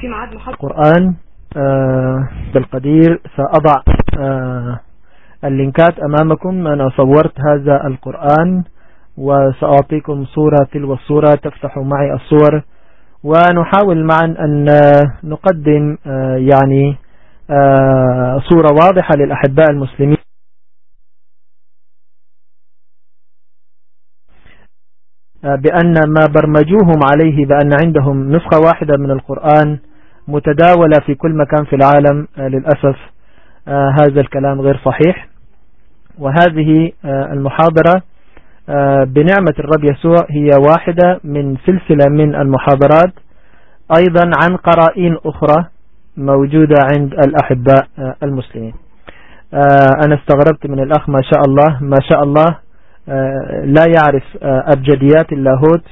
في ميعاد محاضرة. القرآن آه، بالقدير سأضع آه، اللينكات أمامكم. أنا صورت هذا القرآن وسأعطيكم صورة تلو الصورة تفتحوا معي الصور. ونحاول معا أن نقدم آه، يعني صورة واضحة للأحباء المسلمين. بأن ما برمجوهم عليه بأن عندهم نسخة واحدة من القرآن متداولة في كل مكان في العالم آه، للأسف آه، هذا الكلام غير صحيح. وهذه آه، المحاضرة بنعمة الرب يسوع هي واحدة من سلسلة من المحاضرات أيضا عن قرائن أخرى موجودة عند الأحباء المسلمين. أنا استغربت من الأخ ما شاء الله ما شاء الله لا يعرف أبجديات اللاهوت.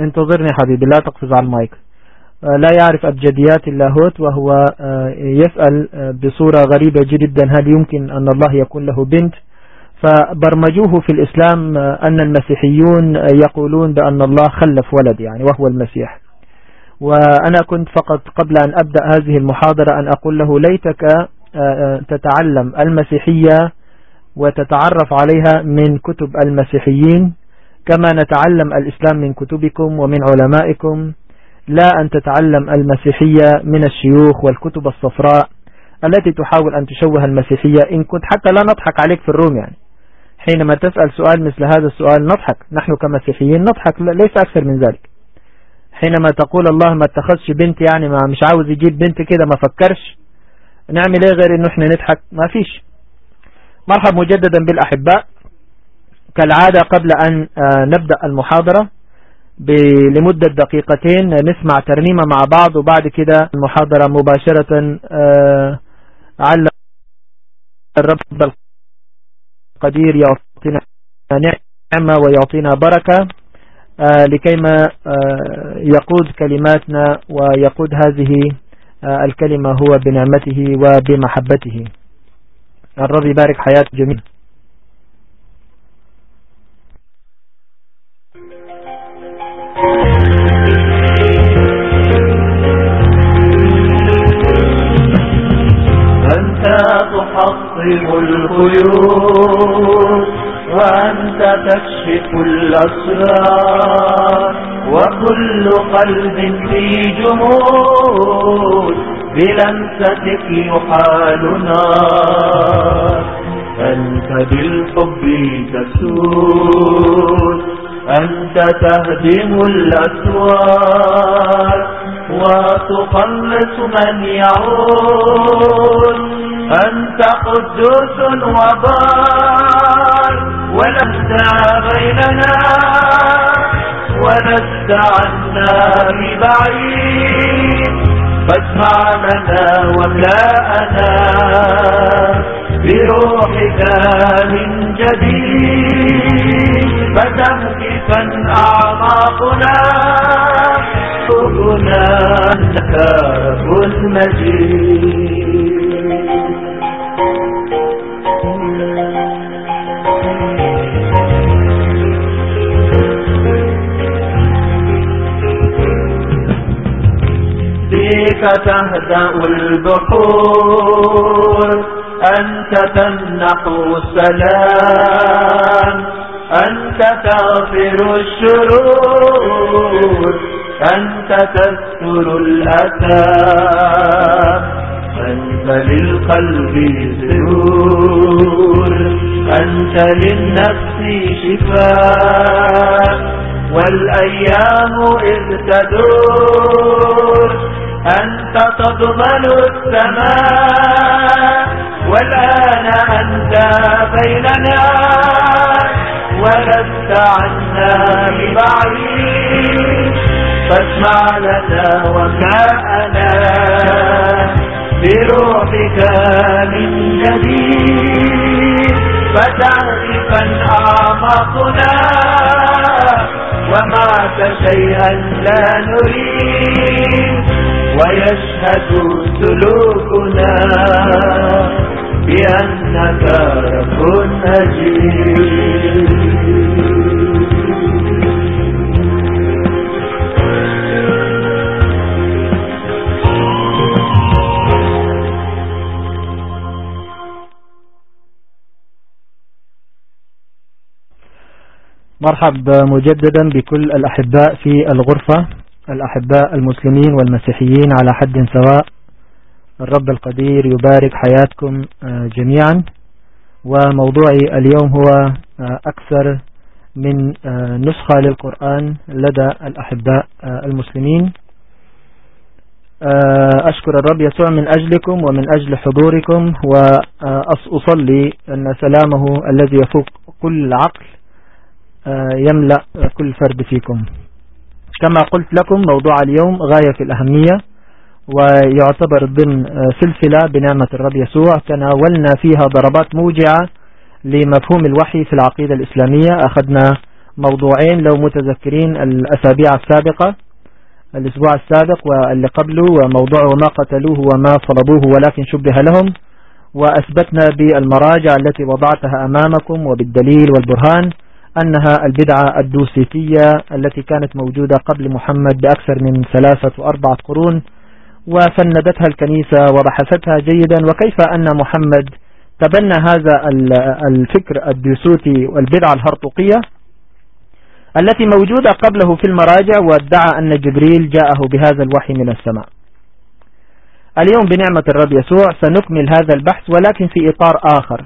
انتظرني حبيبي لا تقفز على المايك. لا يعرف أبجديات اللاهوت وهو يسأل بصورة غريبة جدا. هل يمكن أن الله يكون له بنت؟ فبرمجوه في الإسلام أن المسيحيون يقولون بأن الله خلف ولد يعني وهو المسيح. وأنا كنت فقط قبل أن أبدأ هذه المحاضرة أن أقول له ليتك تتعلم المسيحية وتتعرف عليها من كتب المسيحيين كما نتعلم الإسلام من كتبكم ومن علمائكم. لا أن تتعلم المسيحية من الشيوخ والكتب الصفراء التي تحاول أن تشوه المسيحية. إن كنت حتى لا نضحك عليك في الروم يعني. حينما تسأل سؤال مثل هذا السؤال نضحك. نحن كمسيحيين نضحك ليس أكثر من ذلك. حينما تقول الله ما اتخذش بنت يعني ما مش عاوز يجيب بنت كده ما فكرش. نعمل إيه غير انه إحنا نضحك؟ ما فيش. مرحب مجددا بالأحباء. كالعادة قبل أن آه، نبدأ المحاضرة لمدة دقيقتين نسمع ترنيمة مع بعض وبعد كده المحاضرة مباشرة آه، على الرب القدير يعطينا نعمة ويعطينا بركة آه، لكيما يقود كلماتنا ويقود هذه الكلمة هو بنعمته وبمحبته. الرب يبارك حياة جميل أنت تحطم الخيوط وأنت تكشف الأسرار وكل قلب في جمود بلمستك يحال نار أنت بالحب تسود أنت تهدم الأسوار وتخلص من يعود أنت قدوس وبار. ولست بيننا ولست عنا ببعيد. فاسمع لنا واملأنا بروحك من جديد. فتهتفا أعماقنا. قلوبنا أنك رب مجيد بك تهدأ البحور. أنت تمنح السلام أنت تغفر الشرور أنت تستر الأثام. أنت للقلب سرور أنت للنفس شفاء. والأيام إذ تدور أنت تضمن السماء والآن أنت بيننا ولست عنا ببعيد. فاسمع لنا وكأنا بروحك من جديد. فتعرفا أعماقنا ومعك شيئا لا نريد. ويشهد سلوكنا بأنك رب أجيب مرحب مجددا بكل الأحباء في الغرفة. الأحباء المسلمين والمسيحيين على حد سواء الرب القدير يبارك حياتكم آه، جميعا. وموضوعي اليوم هو آه، أكثر من آه، نسخة للقرآن لدى الأحباء المسلمين. أشكر الرب يسوع من أجلكم ومن أجل حضوركم وأصلي أن سلامه الذي يفوق كل عقل يملأ كل فرد فيكم. كما قلت لكم موضوع اليوم غاية في الأهمية ويعتبر ضمن سلسلة بنعمة الرب يسوع. تناولنا فيها ضربات موجعة لمفهوم الوحي في العقيدة الإسلامية. أخذنا موضوعين لو متذكرين الأسابيع السابقة الأسبوع السابق واللي قبله وموضوع وما قتلوه وما صلبوه ولكن شبه لهم. وأثبتنا بالمراجع التي وضعتها أمامكم وبالدليل والبرهان. أنها البدعة الدوسيتية التي كانت موجودة قبل محمد بأكثر من ثلاثة وأربعة قرون وفندتها الكنيسة وبحثتها جيدا وكيف أن محمد تبنى هذا الفكر الديسوتي والبدعة الهرطقية التي موجودة قبله في المراجع وادعى أن جبريل جاءه بهذا الوحي من السماء. اليوم بنعمة الرب يسوع سنكمل هذا البحث ولكن في إطار آخر.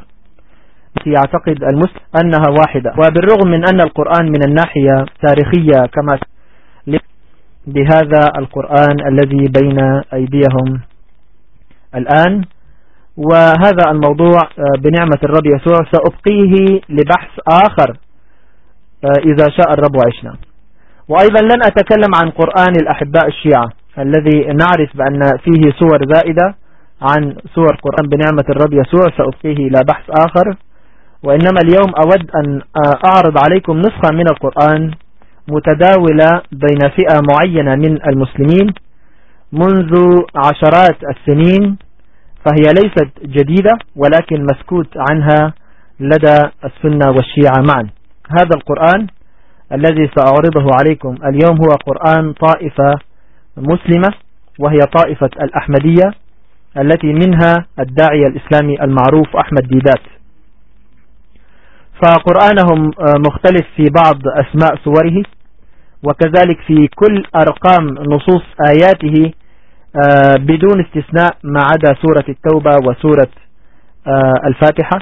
يعتقد المسلم أنها واحدة. وبالرغم من أن القرآن من الناحية تاريخية كما بهذا القرآن الذي بين أيديهم الآن وهذا الموضوع آه، بنعمة الرب يسوع سأبقيه لبحث آخر آه، إذا شاء الرب وعشنا. وأيضا لن أتكلم عن قرآن الأحباء الشيعة الذي نعرف بأن فيه صور زائدة عن صور قرآن بنعمة الرب يسوع سأبقيه إلى بحث آخر. وإنما اليوم أود أن آه، أعرض عليكم نسخة من القرآن متداولة بين فئة معينة من المسلمين منذ عشرات السنين فهي ليست جديدة ولكن مسكوت عنها لدى السنة والشيعة معا. هذا القرآن الذي سأعرضه عليكم اليوم هو قرآن طائفة مسلمة وهي طائفة الأحمدية التي منها الداعية الإسلامي المعروف أحمد ديدات. فقرآنهم مختلف في بعض أسماء صوره وكذلك في كل أرقام نصوص آياته آه، بدون استثناء ما عدا سورة التوبة وسورة آه، الفاتحة.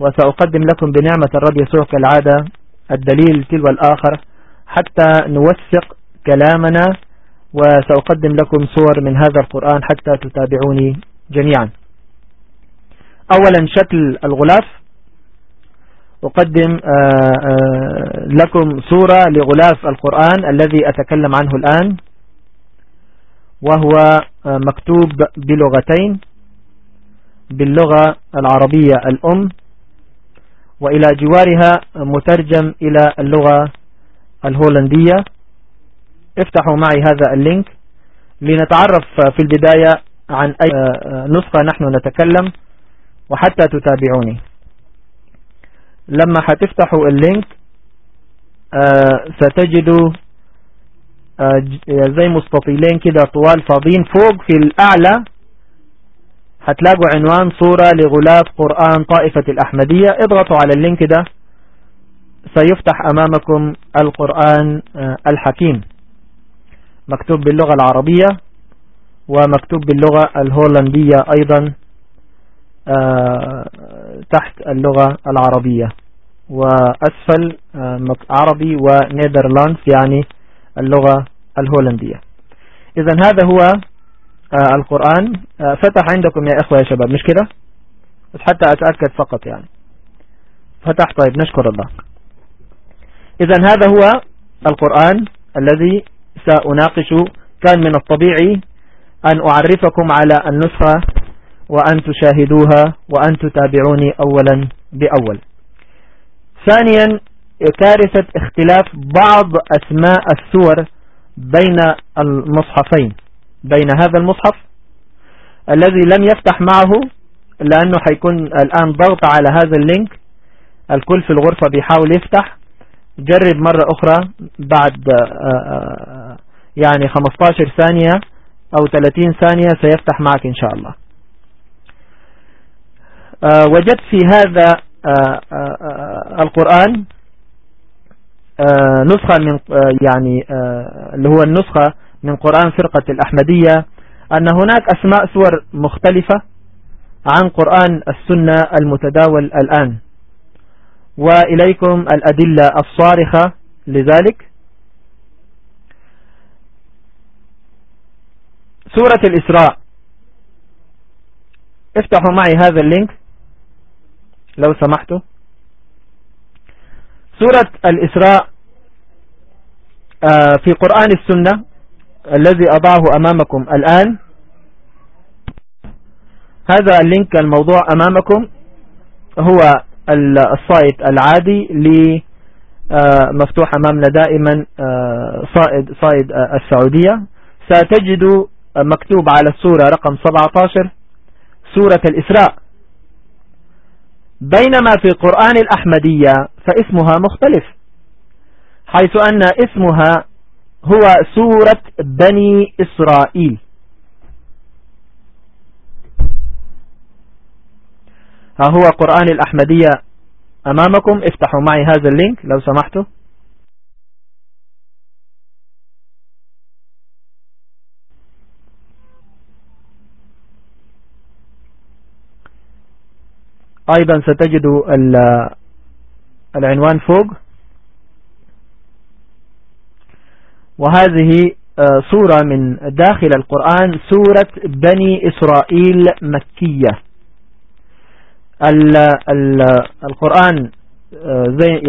وسأقدم لكم بنعمة الرب يسوع كالعادة الدليل تلو الآخر حتى نوثق كلامنا. وسأقدم لكم صور من هذا القرآن حتى تتابعوني جميعا. أولا شكل الغلاف. أقدم آه، آه، لكم صورة لغلاف القرآن الذي أتكلم عنه الآن وهو آه، مكتوب بلغتين باللغة العربية الأم وإلى جوارها مترجم إلى اللغة الهولندية. افتحوا معي هذا ال link لنتعرف في البداية عن أي نسخة نحن نتكلم وحتى تتابعوني. لما هتفتحوا ال link آه ستجدوا آه زي مستطيلين كده طوال فاضيين فوق في الأعلى. هتلاقوا عنوان صورة لغلاف قرآن طائفة الأحمدية. اضغطوا على ال link ده سيفتح أمامكم القرآن آه الحكيم. مكتوب باللغة العربية ومكتوب باللغة الهولندية أيضا. آه، تحت اللغة العربية. وأسفل آه، عربي و Nederlands يعني اللغة الهولندية. إذا هذا هو آه، القرآن. فتح عندكم يا إخوة يا شباب مش كده؟ حتى أتأكد فقط يعني. فتح طيب نشكر الله. إذا هذا هو القرآن الذي سأناقش كان من الطبيعي أن أعرفكم على النسخة وأن تشاهدوها وأن تتابعوني أولا بأول. ثانيا كارثة اختلاف بعض أسماء السور بين المصحفين بين هذا المصحف الذي لم يفتح معه لأنه حيكون الآن ضغط على هذا اللينك. الكل في الغرفة بيحاول يفتح. جرب مرة أخرى بعد آه، آه، يعني 15 ثانية أو 30 ثانية سيفتح معك إن شاء الله. وجدت في هذا آه، آه، القرآن آه، نسخة من يعني اللي هو النسخة من قرآن فرقة الأحمدية أن هناك أسماء سور مختلفة عن قرآن السنة المتداول الآن. وإليكم الأدلة الصارخة لذلك. سورة الإسراء. افتحوا معي هذا اللينك. لو سمحتوا سورة الإسراء آه، في قرآن السنة الذي أضعه أمامكم الآن. هذا اللينك الموضوع أمامكم. هو الصائد العادي آه، مفتوح أمامنا دائما آه، صائد صائد السعودية. ستجد مكتوب على السورة رقم 17 سورة الإسراء. بينما في قرآن الأحمدية فاسمها مختلف حيث أن اسمها هو سورة بني إسرائيل. ها هو قرآن الأحمدية أمامكم افتحوا معي هذا اللينك لو سمحتوا. أيضا ستجدوا العنوان فوق. وهذه آه، سورة من داخل القرآن سورة بني إسرائيل مكية. ال ال القرآن آه، زي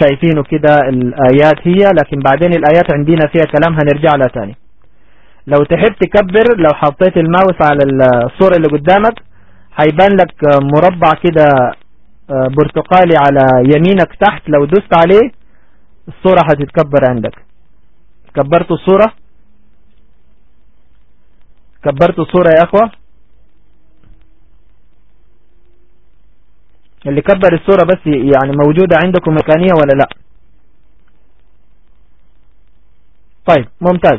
شايفينه كده الآيات هي لكن بعدين الآيات عندنا فيها كلام هنرجع لها تاني. لو تحب تكبر لو حطيت الماوس على الصورة اللي قدامك هيبان لك مربع كده آه، برتقالي على يمينك تحت. لو دوست عليه الصورة هتتكبر عندك. كبرت الصورة؟ كبرت الصورة يا أخوة؟ اللي كبر الصورة بس يعني موجودة عندكم مكانية ولا لأ؟ طيب ممتاز.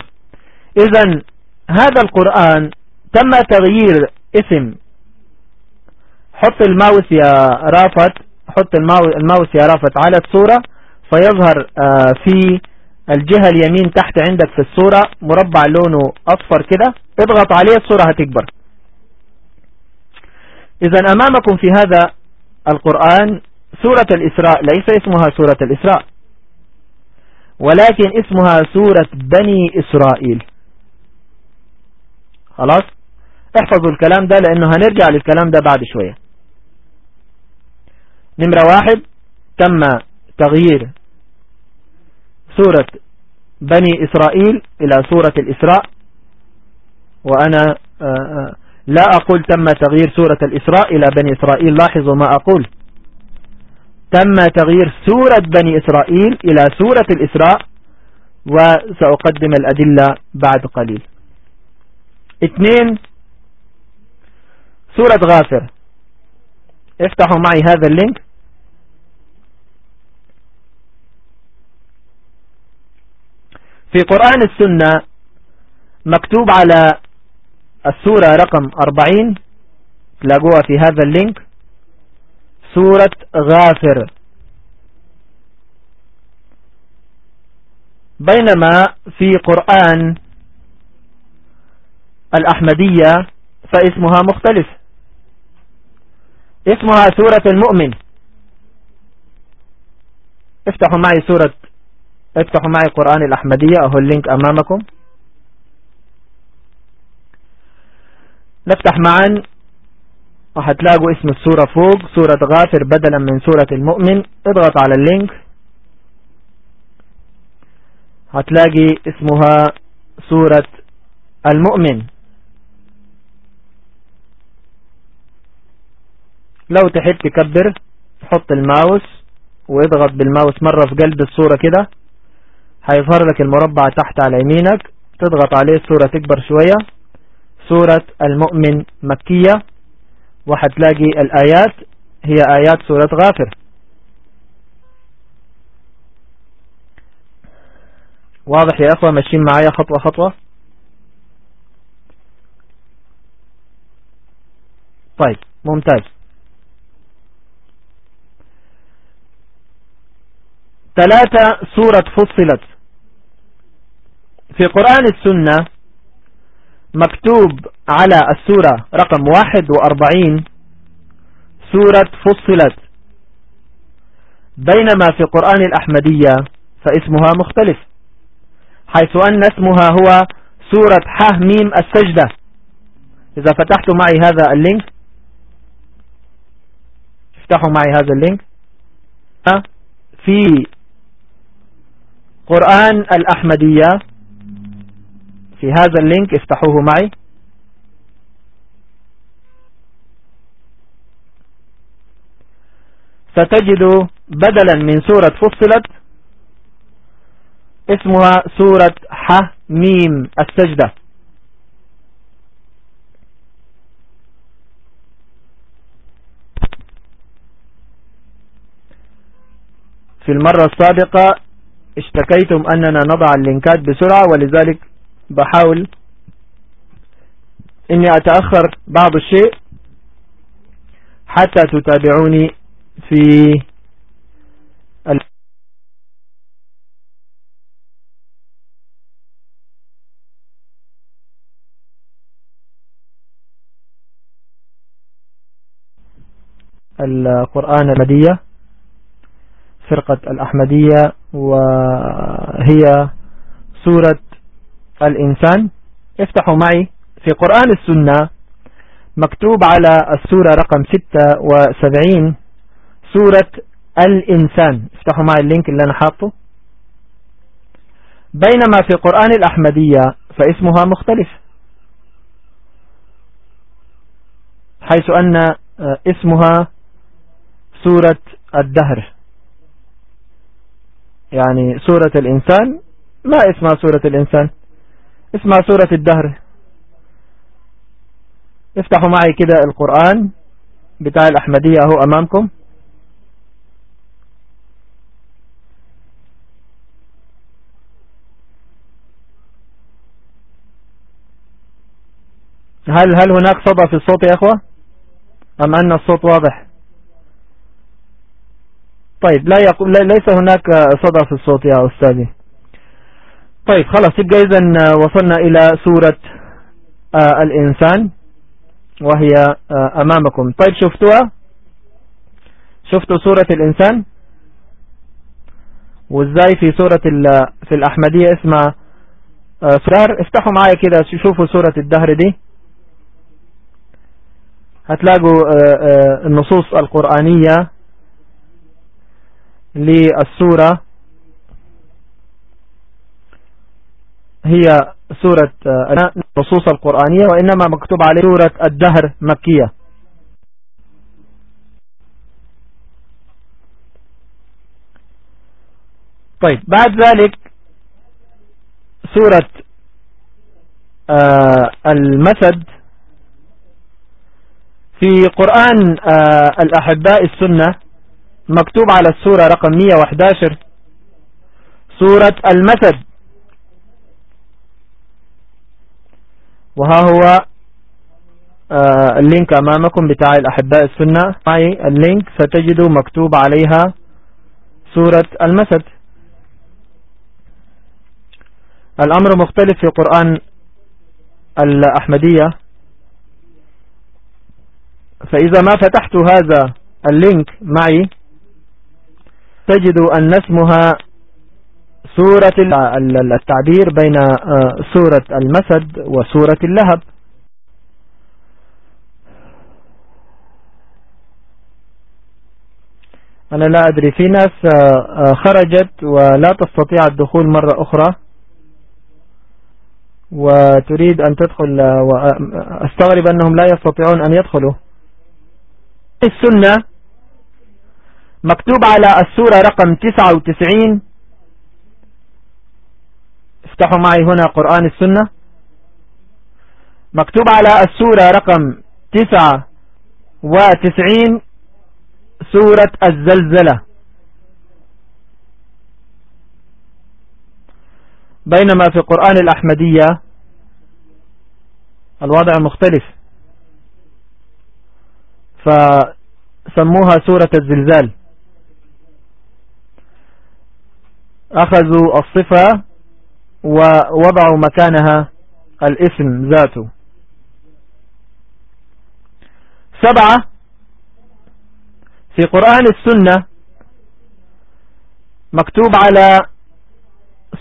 اذا هذا القرآن تم تغيير اسم حط الماوس يا رافت حط الماوس يا رافت على الصورة فيظهر آه، في الجهة اليمين تحت عندك في الصورة مربع لونه أصفر كده اضغط عليه الصورة هتكبر. إذا أمامكم في هذا القرآن سورة الإسراء ليس اسمها سورة الإسراء ولكن اسمها سورة بني إسرائيل. خلاص؟ احفظوا الكلام ده لأنه هنرجع للكلام ده بعد شوية. نمرة واحد. تم تغيير سورة بني إسرائيل إلى سورة الإسراء. وأنا آه، آه، لا أقول تم تغيير سورة الإسراء إلى بني إسرائيل. لاحظوا ما أقول. تم تغيير سورة بني إسرائيل إلى سورة الإسراء وسأقدم الأدلة بعد قليل. اثنين سورة غافر. افتحوا معي هذا اللينك. في قرآن السنة مكتوب على السورة رقم 40 تلاقوها في هذا ال link سورة غافر. بينما في قرآن الأحمدية فاسمها مختلف. اسمها سورة المؤمن. افتحوا معي سورة افتحوا معي قرآن الأحمدية أهو ال link أمامكم. نفتح معا. وهتلاقوا اسم السورة فوق سورة غافر بدلا من سورة المؤمن. اضغط على اللينك. هتلاقي اسمها سورة المؤمن. لو تحب تكبر حط الماوس واضغط بالماوس مرة في قلب الصورة كده. هيظهر لك المربع تحت على يمينك تضغط عليه الصورة تكبر شوية. سورة المؤمن مكية. وحتلاقي الآيات هي آيات سورة غافر. واضح يا أخوة؟ ماشيين معايا خطوة خطوة؟ طيب ممتاز. ثلاثة سورة فصلت. في قرآن السنة مكتوب على السورة رقم واحد وأربعين سورة فصلت. بينما في قرآن الأحمدية فاسمها مختلف حيث أن اسمها هو سورة حميم السجدة. إذا فتحت معي هذا اللينك افتحوا معي هذا ال link. في قرآن الأحمدية في هذا ال link افتحوه معي. ستجد بدلا من سورة فصلت اسمها سورة ح ميم السجدة. في المرة السابقة اشتكيتم أننا نضع اللينكات بسرعة ولذلك بحاول إني أتأخر بعض الشيء حتى تتابعوني في القرآن المدية فرقة الأحمدية وهي سورة الإنسان افتحوا معي في قرآن السنة مكتوب على السورة رقم 76 سورة الإنسان. افتحوا معي اللينك اللي أنا حاطه. بينما في قرآن الأحمدية فاسمها مختلف. حيث أن اسمها سورة الدهر. يعني سورة الإنسان ما اسمها سورة الإنسان؟ اسمع سورة الدهر. افتحوا معي كده القرآن بتاع الأحمدية أهو أمامكم. هل هل هناك صدى في الصوت يا أخوة؟ أم أن الصوت واضح؟ طيب لا يقول ليس هناك صدى في الصوت يا أستاذي. طيب خلاص يبقى إذا وصلنا إلى سورة آه الإنسان وهي آه أمامكم. طيب شفتوها؟ شفتوا سورة الإنسان؟ وإزاي في سورة في الأحمدية اسمها آه سرار افتحوا معايا كده شوفوا سورة الدهر دي. هتلاقوا آه، آه، النصوص القرآنية للسورة. هي سورة النصوص آه، القرآنية وإنما مكتوب عليه سورة الدهر مكية. طيب بعد ذلك سورة آه المسد. في قرآن آه الأحباء السنة مكتوب على السورة رقم 111 سورة المسد. وها هو آه، ال link أمامكم بتاع الأحباء السنة. معي ال link ستجدوا مكتوب عليها سورة المسد. الأمر مختلف في قرآن الأحمدية. فإذا ما فتحت هذا اللينك معي تجد أن اسمها سورة التعبير بين آه، سورة المسد وسورة اللهب. أنا لا أدري في ناس آه، آه، خرجت ولا تستطيع الدخول مرة أخرى. وتريد أن تدخل وأستغرب أنهم لا يستطيعون أن يدخلوا. السنة مكتوب على السورة رقم 99 افتحوا معي هنا قرآن السنة. مكتوب على السورة رقم تسعة وتسعين سورة الزلزلة. بينما في قرآن الأحمدية الوضع مختلف. فسموها سورة الزلزال. أخذوا الصفة ووضعوا مكانها الاسم ذاته. سبعة في قرآن السنة مكتوب على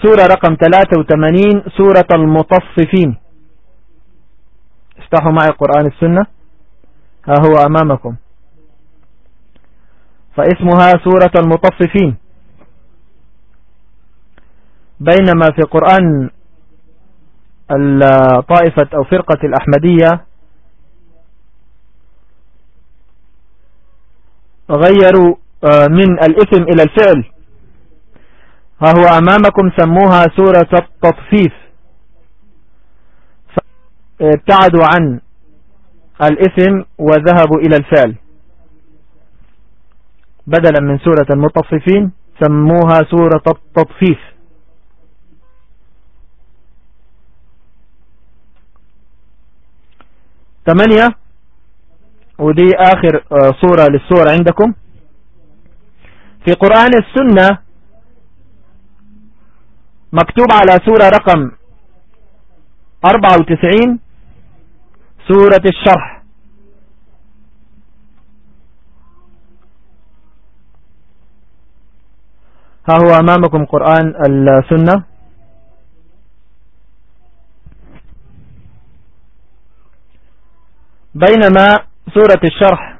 سورة رقم 83 سورة المطففين. افتحوا معي قرآن السنة. ها هو أمامكم. فاسمها سورة المطففين. بينما في قرآن الطائفة أو فرقة الأحمدية غيروا آه، من الاسم إلى الفعل. ها هو أمامكم سموها سورة التطفيف. ابتعدوا عن الاسم وذهبوا إلى الفعل. بدلا من سورة المطففين سموها سورة التطفيف. ثمانية ودي آخر آه، صورة للصور عندكم. في قرآن السنة مكتوب على سورة رقم 94 سورة الشرح. ها هو أمامكم قرآن السنة. بينما سورة الشرح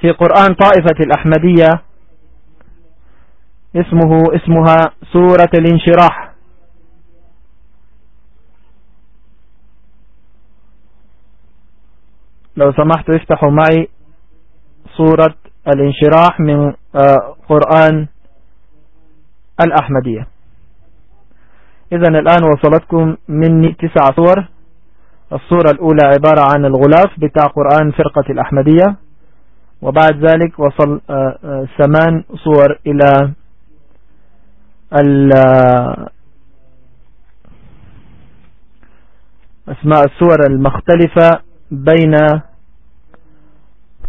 في قرآن طائفة الأحمدية اسمه اسمها سورة الانشراح. لو سمحتوا افتحوا معي سورة الانشراح من آه، قرآن الأحمدية. إذا الآن وصلتكم مني تسع صور. الصورة الأولى عبارة عن الغلاف بتاع قرآن فرقة الأحمدية. وبعد ذلك وصل آه، آه، ثمان صور إلى أسماء السور المختلفة بين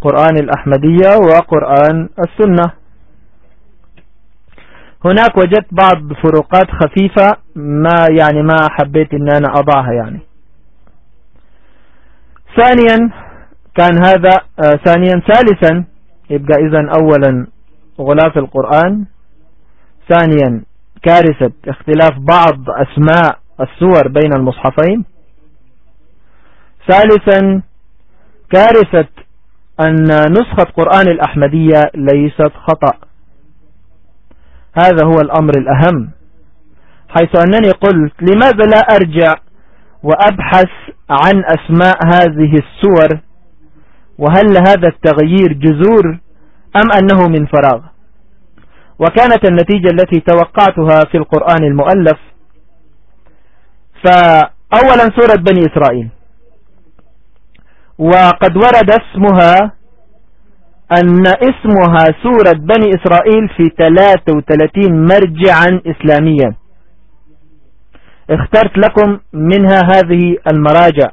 قرآن الأحمدية وقرآن السنة. هناك وجدت بعض فروقات خفيفة ما يعني ما حبيت إن أنا أضعها يعني. ثانيا كان هذا آه ثانيا ثالثا يبقى اذا اولا غلاف القرآن. ثانيا كارثة اختلاف بعض أسماء السور بين المصحفين. ثالثا كارثة أن نسخة قرآن الأحمدية ليست خطأ. هذا هو الأمر الأهم. حيث أنني قلت لماذا لا أرجع وأبحث عن أسماء هذه السور وهل هذا التغيير جذور أم أنه من فراغ؟ وكانت النتيجة التي توقعتها في القرآن المؤلف فأولا سورة بني إسرائيل وقد ورد اسمها أن اسمها سورة بني إسرائيل في 33 مرجعا إسلاميا. اخترت لكم منها هذه المراجع.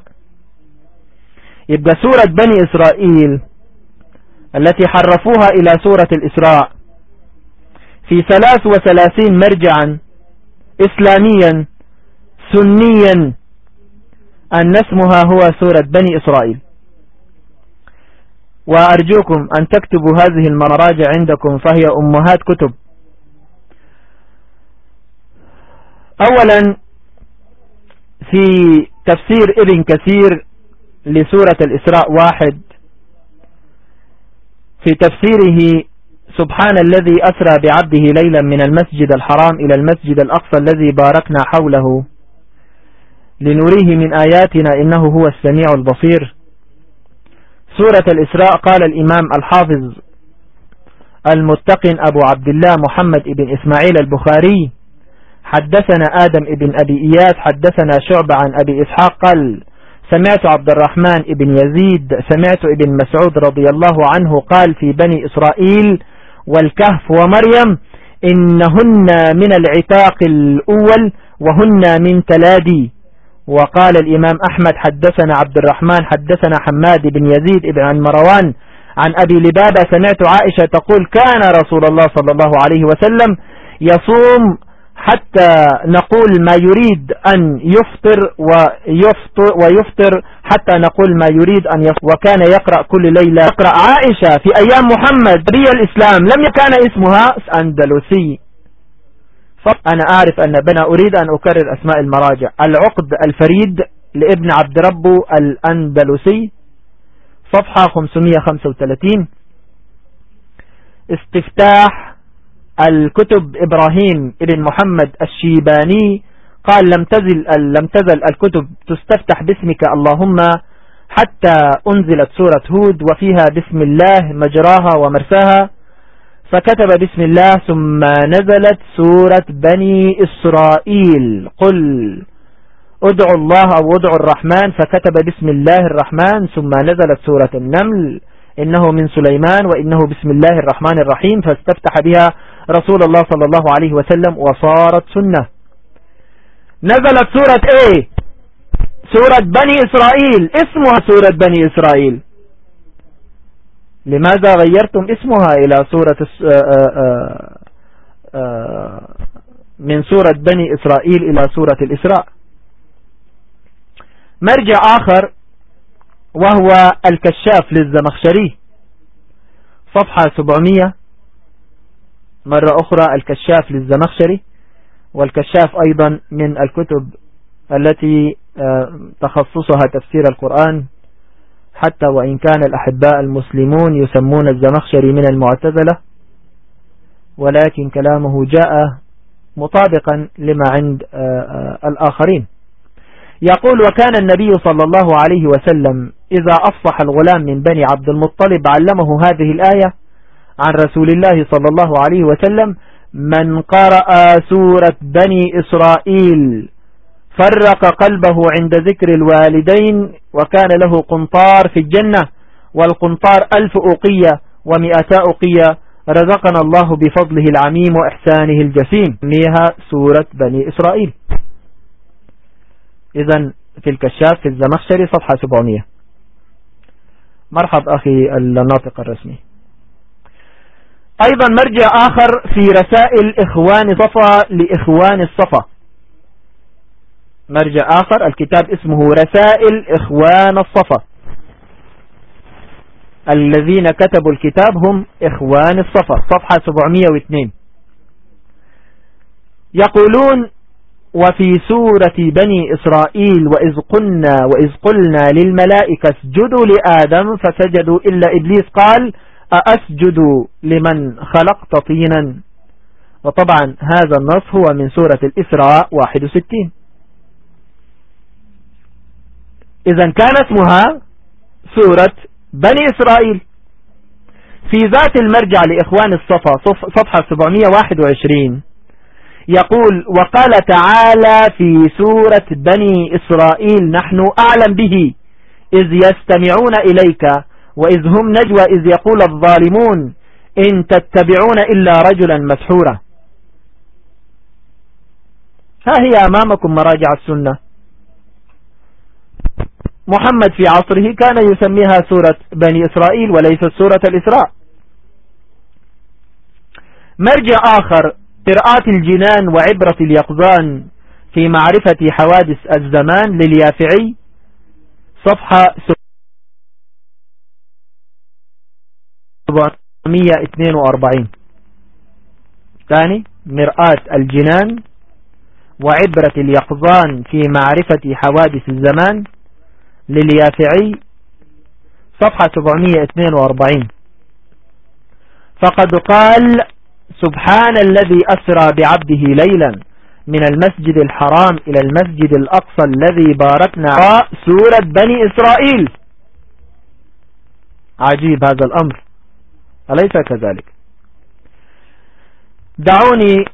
يبقى سورة بني إسرائيل التي حرفوها إلى سورة الإسراء في ثلاث وثلاثين مرجعا إسلاميا سنيا أن اسمها هو سورة بني إسرائيل. وأرجوكم أن تكتبوا هذه المراجع عندكم فهي أمهات كتب. أولا في تفسير ابن كثير لسورة الإسراء واحد. في تفسيره سبحان الذي أسرى بعبده ليلا من المسجد الحرام إلى المسجد الأقصى الذي باركنا حوله. لنريه من آياتنا إنه هو السميع البصير. سورة الإسراء قال الإمام الحافظ المتقن أبو عبد الله محمد بن إسماعيل البخاري حدثنا آدم بن أبي إياس حدثنا شعب عن أبي إسحاق قال سمعت عبد الرحمن بن يزيد سمعت ابن مسعود رضي الله عنه قال في بني إسرائيل والكهف ومريم إنهن من العتاق الأول وهن من تلادي. وقال الإمام أحمد حدثنا عبد الرحمن حدثنا حماد بن يزيد بن مروان عن أبي لبابة سمعت عائشة تقول كان رسول الله صلى الله عليه وسلم يصوم حتى نقول ما يريد أن يفطر ويفطر, ويفطر حتى نقول ما يريد أن يفطر وكان يقرأ كل ليلة. يقرأ عائشة في أيام محمد. ري الإسلام. لم يكن اسمها أندلسي. أنا أعرف أن بنا أريد أن أكرر أسماء المراجع. العقد الفريد لابن عبد ربه الأندلسي صفحة 535 استفتاح الكتب إبراهيم ابن محمد الشيباني قال لم تزل لم تزل الكتب تستفتح باسمك اللهم حتى أنزلت سورة هود وفيها بسم الله مجراها ومرساها. فكتب بسم الله ثم نزلت سورة بني إسرائيل. قل ادعوا الله أو ادعوا الرحمن. فكتب بسم الله الرحمن ثم نزلت سورة النمل. إنه من سليمان وإنه بسم الله الرحمن الرحيم. فاستفتح بها رسول الله صلى الله عليه وسلم وصارت سنة نزلت سورة إيه سورة بني إسرائيل اسمها سورة بني إسرائيل لماذا غيرتم اسمها إلى سورة من سورة بني إسرائيل إلى سورة الإسراء مرجع آخر وهو الكشاف للزمخشري صفحة 700 مرة أخرى الكشاف للزمخشري والكشاف أيضا من الكتب التي تخصصها تفسير القرآن حتى وإن كان الأحباء المسلمون يسمون الزمخشري من المعتزلة ولكن كلامه جاء مطابقا لما عند آه، آه، الآخرين. يقول وكان النبي صلى الله عليه وسلم إذا أفصح الغلام من بني عبد المطلب علمه هذه الآية عن رسول الله صلى الله عليه وسلم من قرأ سورة بني إسرائيل فرق قلبه عند ذكر الوالدين وكان له قنطار في الجنة والقنطار ألف أقية ومئتا أقية رزقنا الله بفضله العميم وإحسانه الجسيم. ميها سورة بني إسرائيل. إذا في الكشاف في الزمخشري صفحة 700 مرحب أخي الناطق الرسمي. أيضا مرجع آخر في رسائل إخوان صفا لإخوان الصفا. مرجع آخر الكتاب اسمه رسائل إخوان الصفا. الذين كتبوا الكتاب هم إخوان الصفا. صفحة 702 يقولون وفي سورة بني إسرائيل وإذ قلنا وإذ قلنا للملائكة اسجدوا لآدم فسجدوا إلا إبليس. قال أأسجد لمن خلقت طينا؟ وطبعا هذا النص هو من سورة الإسراء 61 إذا كان اسمها سورة بني إسرائيل. في ذات المرجع لإخوان الصفا صفحة 721 يقول وقال تعالى في سورة بني إسرائيل نحن أعلم به إذ يستمعون إليك وإذ هم نجوى إذ يقول الظالمون إن تتبعون إلا رجلا مسحورا. ها هي أمامكم مراجع السنة. محمد في عصره كان يسميها سورة بني إسرائيل وليست سورة الإسراء. مرجع آخر قراءات الجنان وعبرة اليقظان في معرفة حوادث الزمان لليافعي صفحة 742 ثاني مرآة الجنان وعبرة اليقظان في معرفة حوادث الزمان لليافعي صفحة 742 فقد قال سبحان الذي أسرى بعبده ليلا من المسجد الحرام إلى المسجد الأقصى الذي باركنا سورة بني إسرائيل. عجيب هذا الأمر. أليس كذلك؟ دعوني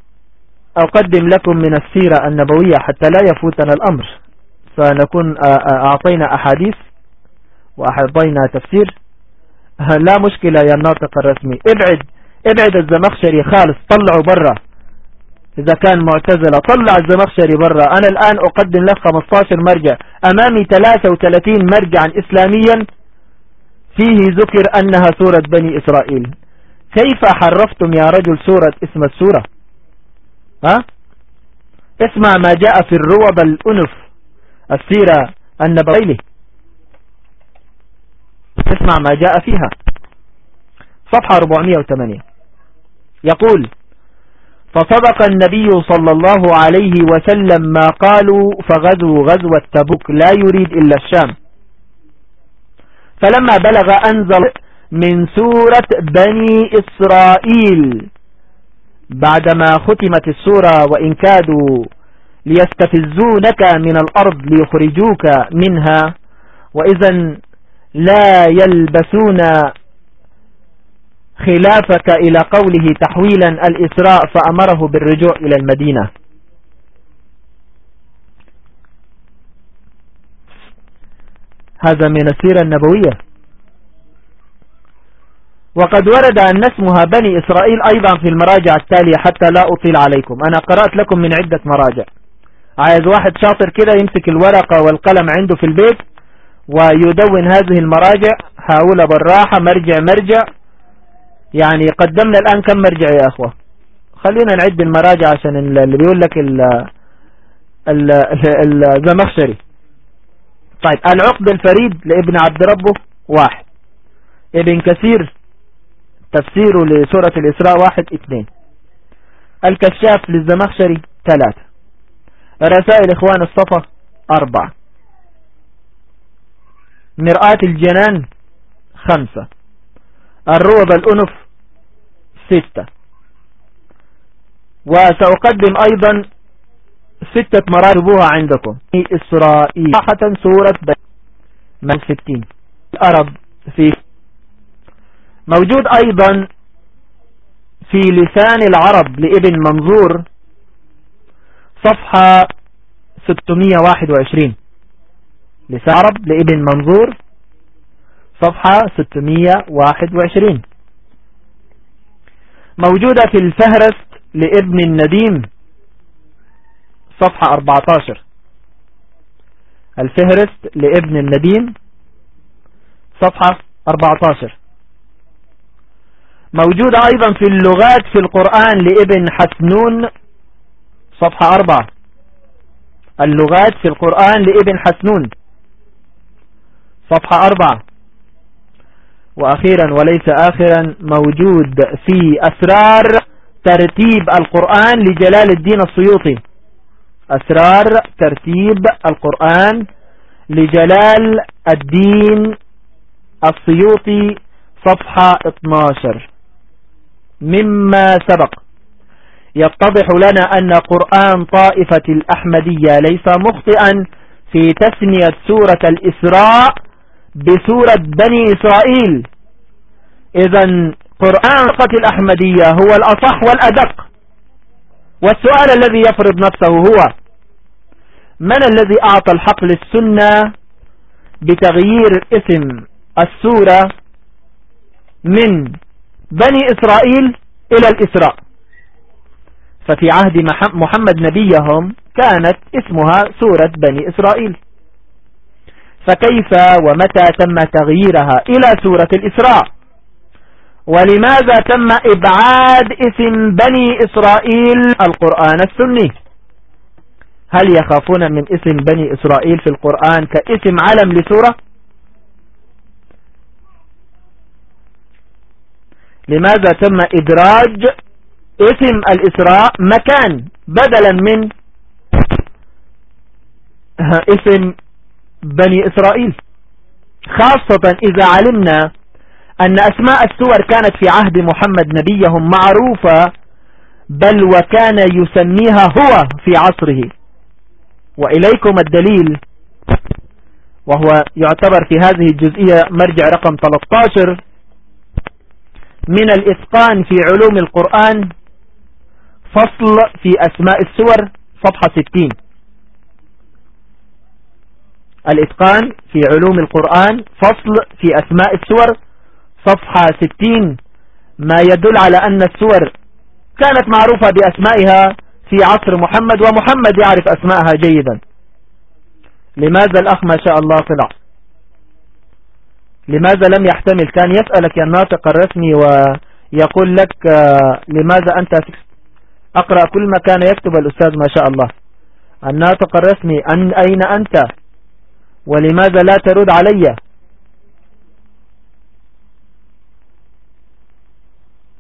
أقدم لكم من السيرة النبوية حتى لا يفوتنا الأمر. فنكون أعطينا أحاديث وأعطينا تفسير. لا مشكلة يا الناطق الرسمي. ابعد ابعد الزمخشري خالص. طلعه برا. إذا كان معتزلة طلع الزمخشري برا. أنا الآن أقدم لك 15 مرجع. أمامي 33 مرجعا إسلاميا. فيه ذكر أنها سورة بني إسرائيل. كيف حرفتم يا رجل سورة اسم السورة؟ ها؟ اسمع ما جاء في الروض الأنف السيرة النبوية. اسمع ما جاء فيها. صفحة 408 يقول فصدق النبي صلى الله عليه وسلم ما قالوا فغزوا غزوة تبوك لا يريد إلا الشام. فلما بلغ أنزل من سورة بني إسرائيل بعدما ختمت السورة وإن كادوا ليستفزونك من الأرض ليخرجوك منها وإذا لا يلبسون خلافك إلى قوله تحويلا الإسراء فأمره بالرجوع إلى المدينة. هذا من السيرة النبوية. وقد ورد أن اسمها بني إسرائيل أيضا في المراجع التالية حتى لا أطيل عليكم. أنا قرأت لكم من عدة مراجع. عايز واحد شاطر كده يمسك الورقة والقلم عنده في البيت ويدون هذه المراجع. حاول بالراحة مرجع مرجع. يعني قدمنا الآن كم مرجع يا أخوة؟ خلينا نعد المراجع عشان اللي بيقول لك الزمخشري طيب العقد الفريد لابن عبد ربه واحد. ابن كثير تفسيره لسورة الإسراء واحد اثنين. الكشاف للزمخشري ثلاثة. رسائل إخوان الصفا أربعة. مرآة الجنان خمسة. الروض الأنف ستة. وسأقدم أيضا ستة مراتبها عندكم. إسرائيل. صراحة سورة من ستين. الأرب في موجود أيضا في لسان العرب لابن منظور. صفحة 621 لسان العرب لابن منظور. صفحة 621 موجودة في الفهرست لابن النديم. صفحة 14 الفهرست لابن النديم. صفحة 14 موجودة أيضا في اللغات في القرآن لابن حسنون. صفحة 4 اللغات في القرآن لابن حسنون. صفحة 4 وأخيرا وليس آخرا موجود في أسرار ترتيب القرآن لجلال الدين السيوطي. أسرار ترتيب القرآن لجلال الدين السيوطي صفحة 12 مما سبق. يتضح لنا أن قرآن طائفة الأحمدية ليس مخطئا في تسمية سورة الإسراء بسورة بني إسرائيل. إذا قرآن طائفة الأحمدية هو الأصح والأدق. والسؤال الذي يفرض نفسه هو من الذي أعطى الحق للسنة بتغيير اسم السورة من بني إسرائيل إلى الإسراء؟ ففي عهد محمد نبيهم كانت اسمها سورة بني إسرائيل. فكيف ومتى تم تغييرها إلى سورة الإسراء؟ ولماذا تم إبعاد اسم بني إسرائيل القرآن السني؟ هل يخافون من اسم بني إسرائيل في القرآن كاسم علم لسورة؟ لماذا تم إدراج اسم الإسراء مكان بدلا من اسم بني إسرائيل؟ خاصة إذا علمنا أن أسماء السور كانت في عهد محمد نبيهم معروفة بل وكان يسميها هو في عصره. وإليكم الدليل وهو يعتبر في هذه الجزئية مرجع رقم 13 من الإتقان في علوم القرآن فصل في أسماء السور صفحة 60 الإتقان في علوم القرآن فصل في أسماء السور صفحة 60 ما يدل على أن السور كانت معروفة بأسمائها في عصر محمد ومحمد يعرف أسماءها جيدا. لماذا الأخ ما شاء الله طلع؟ لماذا لم يحتمل؟ كان يسألك يا الناطق الرسمي ويقول لك آه، لماذا أنت أقرأ كل ما كان يكتب الأستاذ ما شاء الله. الناطق الرسمي أن أين أنت؟ ولماذا لا ترد علي؟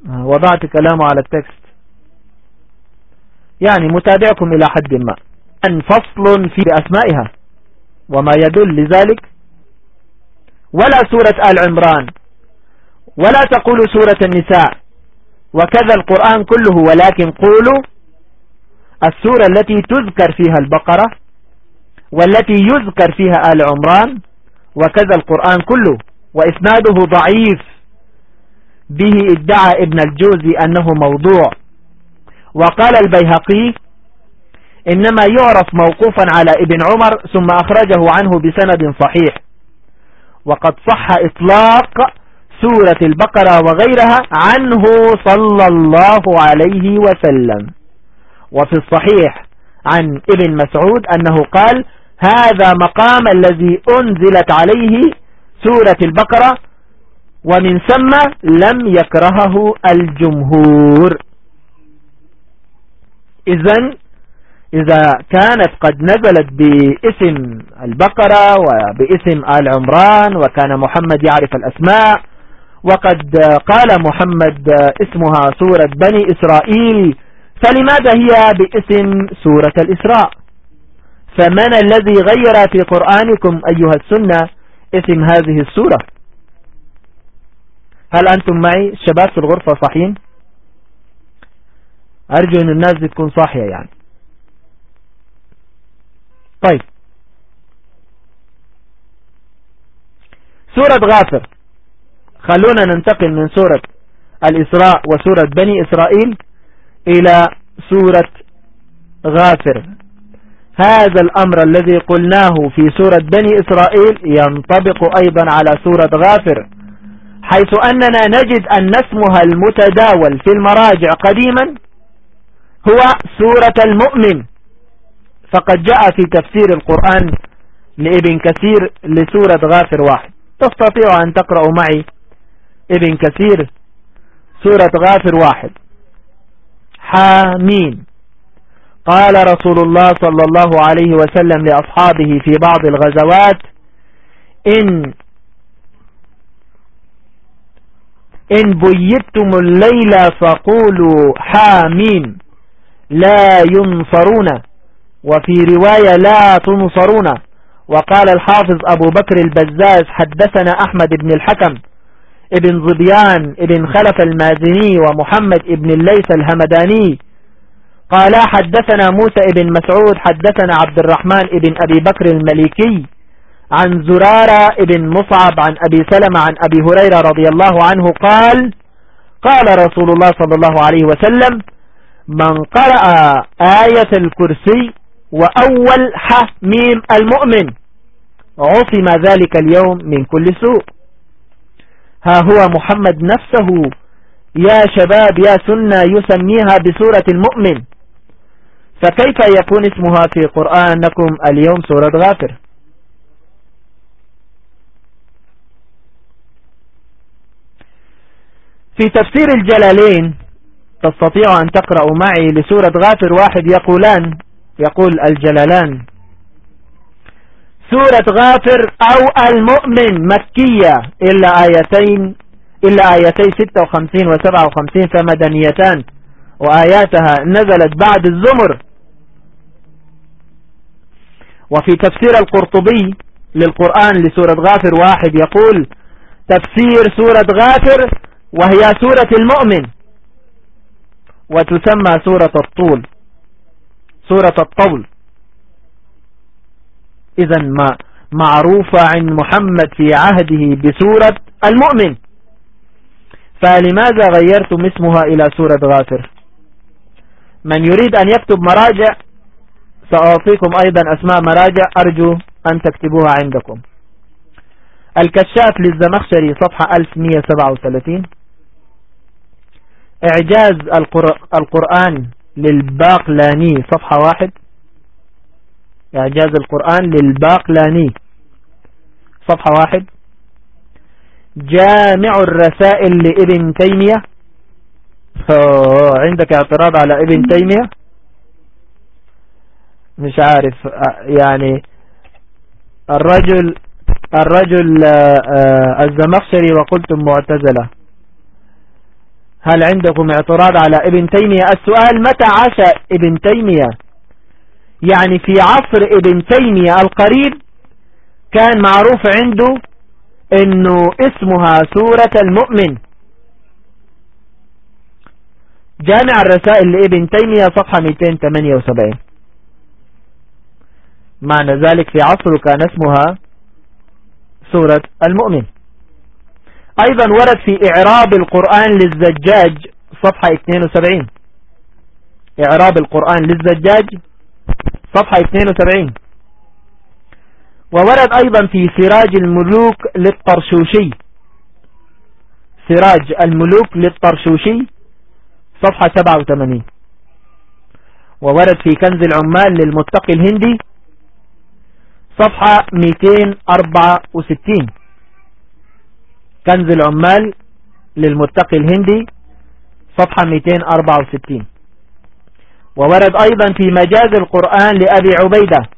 وضعت كلامه على التكست. يعني متابعكم إلى حد ما. أن فصل في أسمائها. وما يدل لذلك. ولا سورة آل عمران. ولا تقول سورة النساء. وكذا القرآن كله. ولكن قولوا السورة التي تذكر فيها البقرة. والتي يذكر فيها آل عمران. وكذا القرآن كله. وإسناده ضعيف. به ادعى ابن الجوزي أنه موضوع. وقال البيهقي إنما يعرف موقوفا على ابن عمر ثم أخرجه عنه بسند صحيح. وقد صح إطلاق سورة البقرة وغيرها عنه صلى الله عليه وسلم. وفي الصحيح عن ابن مسعود أنه قال هذا مقام الذي أنزلت عليه سورة البقرة ومن ثم لم يكرهه الجمهور. إذن إذا كانت قد نزلت باسم البقرة وباسم آل عمران وكان محمد يعرف الأسماء وقد قال محمد اسمها سورة بني إسرائيل فلماذا هي باسم سورة الإسراء؟ فمن الذي غير في قرآنكم أيها السنة اسم هذه السورة؟ هل أنتم معي؟ شباب في الغرفة صحيين أرجو أن الناس تكون صاحية يعني. طيب. سورة غافر. خلونا ننتقل من سورة الإسراء وسورة بني إسرائيل إلى سورة غافر. هذا الأمر الذي قلناه في سورة بني إسرائيل ينطبق أيضا على سورة غافر. حيث أننا نجد أن اسمها المتداول في المراجع قديما هو سورة المؤمن. فقد جاء في تفسير القرآن لابن كثير لسورة غافر واحد. تستطيع أن تقرأ معي ابن كثير سورة غافر واحد. حامين قال رسول الله صلى الله عليه وسلم لأصحابه في بعض الغزوات إن إن بيتم الليل فقولوا حامين لا ينصرون. وفي رواية لا تنصرون. وقال الحافظ أبو بكر البزاز حدثنا أحمد بن الحكم ابن ظبيان ابن خلف المازني ومحمد ابن الليث الهمداني. قال حدثنا موسى ابن مسعود حدثنا عبد الرحمن ابن أبي بكر المليكي. عن زرارة ابن مصعب عن أبي سلمة عن أبي هريرة رضي الله عنه قال قال رسول الله صلى الله عليه وسلم من قرأ آية الكرسي وأول حميم المؤمن عصم ذلك اليوم من كل سوء. ها هو محمد نفسه يا شباب يا سنة يسميها بسورة المؤمن فكيف يكون اسمها في قرآنكم اليوم سورة غافر؟ في تفسير الجلالين تستطيع أن تقرأ معي لسورة غافر واحد يقولان يقول الجلالان. سورة غافر أو المؤمن مكية إلا آيتين إلا آيتي 56 و 57 فمدنيتان. وآياتها نزلت بعد الزمر. وفي تفسير القرطبي للقرآن لسورة غافر واحد يقول تفسير سورة غافر وهي سورة المؤمن. وتسمى سورة الطول. سورة الطول. إذا ما معروفة عن محمد في عهده بسورة المؤمن. فلماذا غيرتم اسمها إلى سورة غافر؟ من يريد أن يكتب مراجع سأعطيكم أيضا أسماء مراجع أرجو أن تكتبوها عندكم. الكشاف للزمخشري صفحة 1137 إعجاز القرآن للباقلاني صفحة واحد. إعجاز القرآن للباقلاني صفحة واحد. جامع الرسائل لابن تيمية. عندك اعتراض على ابن تيمية؟ مش عارف يعني الرجل الرجل الزمخشري وقلتم معتزلة. هل عندكم اعتراض على ابن تيمية؟ السؤال متى عاش ابن تيمية؟ يعني في عصر ابن تيمية القريب كان معروف عنده إنه اسمها سورة المؤمن. جامع الرسائل لابن تيمية صفحة 278 معنى ذلك في عصره كان اسمها سورة المؤمن. أيضا ورد في إعراب القرآن للزجاج صفحة 72 إعراب القرآن للزجاج صفحة 72 وورد أيضا في سراج الملوك للطرشوشي. سراج الملوك للطرشوشي صفحة 87 وورد في كنز العمال للمتقي الهندي صفحة 264 كنز العمال للمتقي الهندي صفحة 264 وورد أيضا في مجاز القرآن لأبي عبيدة.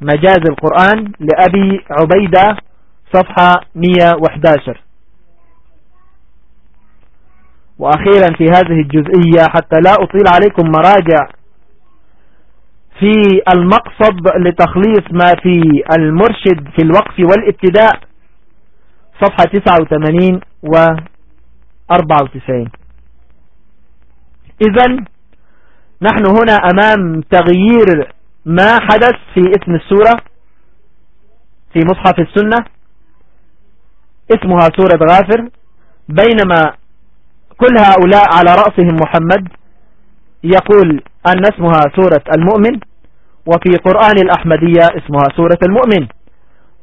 مجاز القرآن لأبي عبيدة صفحة 111 وأخيرا في هذه الجزئية حتى لا أطيل عليكم مراجع في المقصد لتخليص ما في المرشد في الوقف والابتداء. صفحة 89 و 94 إذا نحن هنا أمام تغيير ما حدث في اسم السورة في مصحف السنة. اسمها سورة غافر. بينما كل هؤلاء على رأسهم محمد يقول أن اسمها سورة المؤمن. وفي قرآن الأحمدية اسمها سورة المؤمن.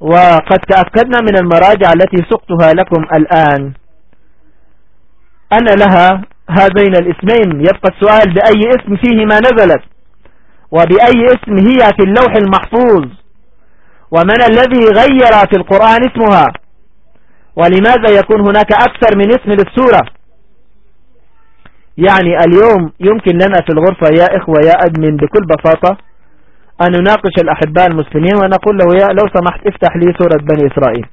وقد تأكدنا من المراجع التي سقتها لكم الآن أن لها هذين الاسمين. يبقى السؤال بأي اسم فيه ما نزلت؟ وبأي اسم هي في اللوح المحفوظ؟ ومن الذي غير في القرآن اسمها؟ ولماذا يكون هناك أكثر من اسم للسورة؟ يعني اليوم يمكن لنا في الغرفة يا إخوة يا أدمن بكل بساطة أن نناقش الأحباء المسلمين ونقول له يا لو سمحت افتح لي سورة بني إسرائيل.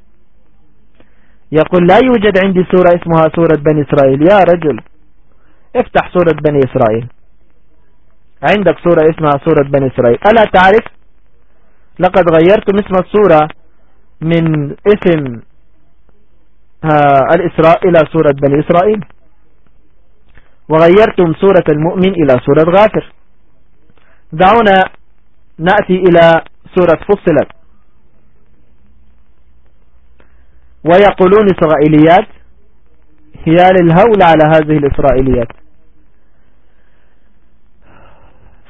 يقول لا يوجد عندي سورة اسمها سورة بني إسرائيل. يا رجل افتح سورة بني إسرائيل. عندك سورة اسمها سورة بني إسرائيل. ألا تعرف؟ لقد غيرتم اسم السورة من اسم الإسراء إلى سورة بني إسرائيل. وغيرتم سورة المؤمن إلى سورة غافر. دعونا نأتي إلى سورة فصلت. ويقولون إسرائيليات هي للهول على هذه الإسرائيليات.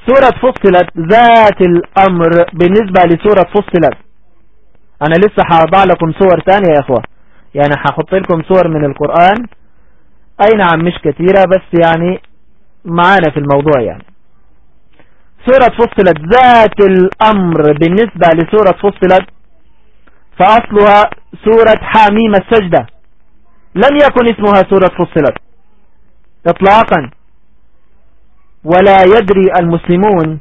سورة فصلت ذات الأمر بالنسبة لسورة فصلت. أنا لسه هضع لكم صور تانية يا أخوة. يعني هحط لكم صور من القرآن. أي نعم مش كثيرة بس يعني معانا في الموضوع يعني. سورة فصلت ذات الأمر بالنسبة لسورة فصلت فأصلها سورة حاميم السجدة. لم يكن اسمها سورة فصلت اطلاقا. ولا يدري المسلمون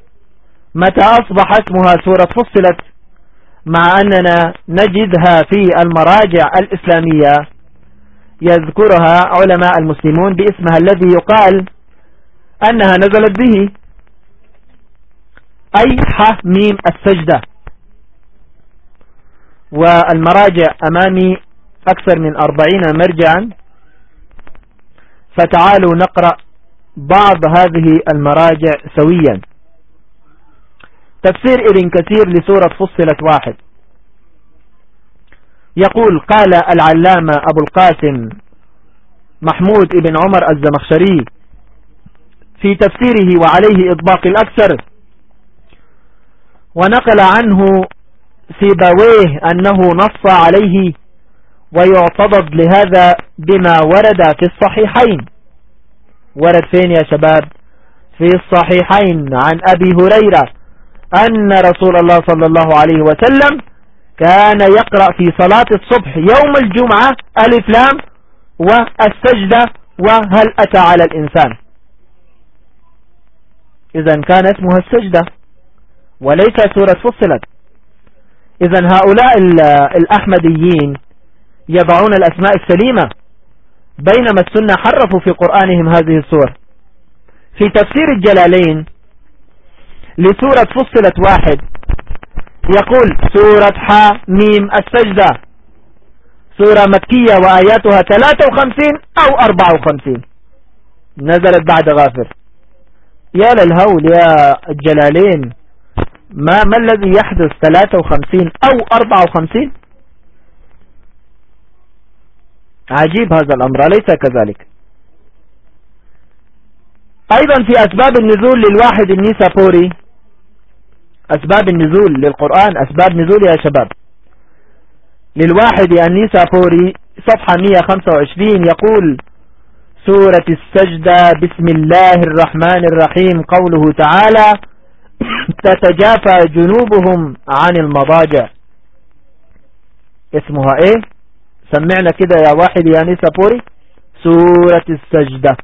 متى أصبح اسمها سورة فصلت مع أننا نجدها في المراجع الإسلامية يذكرها علماء المسلمون باسمها الذي يقال أنها نزلت به. أي ح ميم السجدة. والمراجع أمامي أكثر من أربعين مرجعا. فتعالوا نقرأ بعض هذه المراجع سويا. تفسير ابن كثير لسورة فصلت واحد. يقول قال العلامة أبو القاسم محمود ابن عمر الزمخشري في تفسيره وعليه إطباق الأكثر ونقل عنه سيبويه أنه نص عليه ويعتضد لهذا بما ورد في الصحيحين. ورد فين يا شباب؟ في الصحيحين عن أبي هريرة أن رسول الله صلى الله عليه وسلم كان يقرأ في صلاة الصبح يوم الجمعة ألف لام والسجدة وهل أتى على الإنسان؟ إذا كان اسمها السجدة. وليس سورة فصلت. إذا هؤلاء الأحمديين يضعون الأسماء السليمة بينما السنة حرفوا في قرآنهم هذه السور. في تفسير الجلالين لسورة فصلت واحد يقول سورة حا ميم السجدة. سورة مكية وآياتها 53 أو 54 نزلت بعد غافر. يا للهول يا الجلالين. ما ما الذي يحدث 53 أو 54 عجيب هذا الأمر أليس كذلك؟ أيضا في أسباب النزول للواحد النيسابوري أسباب النزول للقرآن أسباب نزول يا شباب. للواحد النيسابوري صفحة 125 يقول سورة السجدة بسم الله الرحمن الرحيم قوله تعالى تتجافى جنوبهم عن المضاجع. اسمها إيه؟ سمعنا كده يا واحد يا نيسابوري سورة السجدة.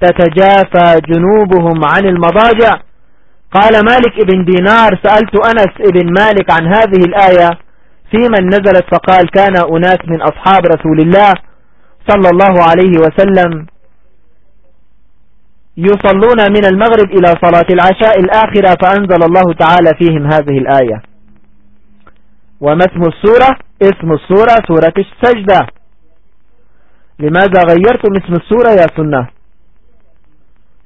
تتجافى جنوبهم عن المضاجع. قال مالك ابن دينار سألت أنس ابن مالك عن هذه الآية. في من نزلت فقال كان أناس من أصحاب رسول الله صلى الله عليه وسلم. يصلون من المغرب إلى صلاة العشاء الآخرة فأنزل الله تعالى فيهم هذه الآية. وما اسم السورة؟ اسم السورة سورة السجدة. لماذا غيرتم اسم السورة يا سنة؟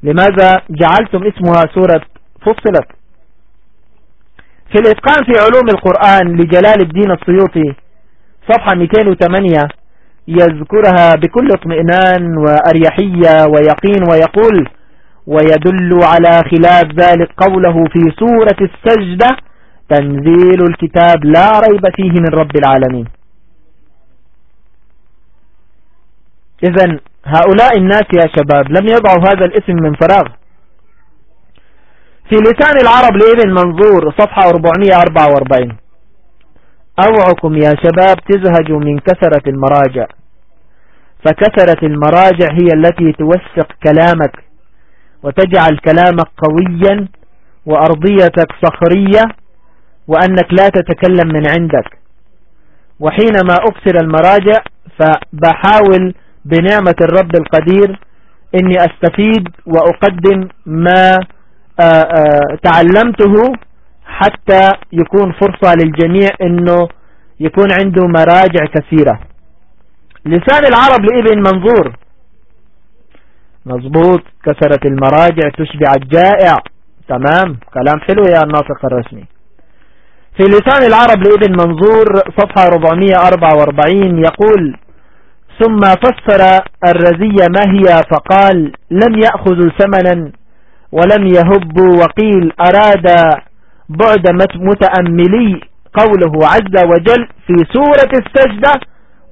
لماذا جعلتم اسمها سورة فصلت؟ في الإتقان في علوم القرآن لجلال الدين السيوطي صفحة 208 يذكرها بكل اطمئنان وأريحية ويقين ويقول ويدل على خلاف ذلك قوله في سورة السجدة تنزيل الكتاب لا ريب فيه من رب العالمين. إذا هؤلاء الناس يا شباب لم يضعوا هذا الاسم من فراغ. في لسان العرب لابن منظور صفحة 444 أوعكم يا شباب تزهجوا من كثرة المراجع. فكثرة المراجع هي التي توثق كلامك. وتجعل كلامك قويا وأرضيتك صخرية وأنك لا تتكلم من عندك. وحينما أكسر المراجع فبحاول بنعمة الرب القدير إني أستفيد وأقدم ما آه، آه، تعلمته حتى يكون فرصة للجميع إنه يكون عنده مراجع كثيرة. لسان العرب لابن منظور مظبوط كثرة المراجع تشبع الجائع. تمام؟ كلام حلو يا الناطق الرسمي. في لسان العرب لابن منظور صفحة 444 يقول ثم فسر الرزية ما هي فقال لم يأخذوا ثمنا ولم يهبوا وقيل أراد بعد متأملي قوله عز وجل في سورة السجدة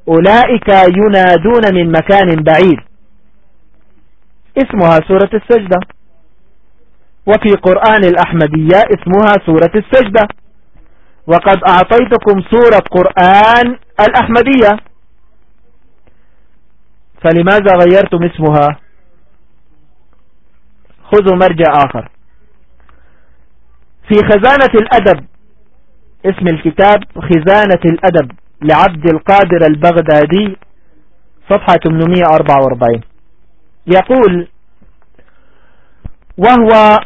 أولئك ينادون من مكان بعيد اسمها سورة السجدة. وفي قرآن الأحمدية اسمها سورة السجدة. وقد أعطيتكم سورة قرآن الأحمدية. فلماذا غيرتم اسمها؟ خذوا مرجع آخر. في خزانة الأدب اسم الكتاب خزانة الأدب لعبد القادر البغدادي صفحة 844 يقول وهو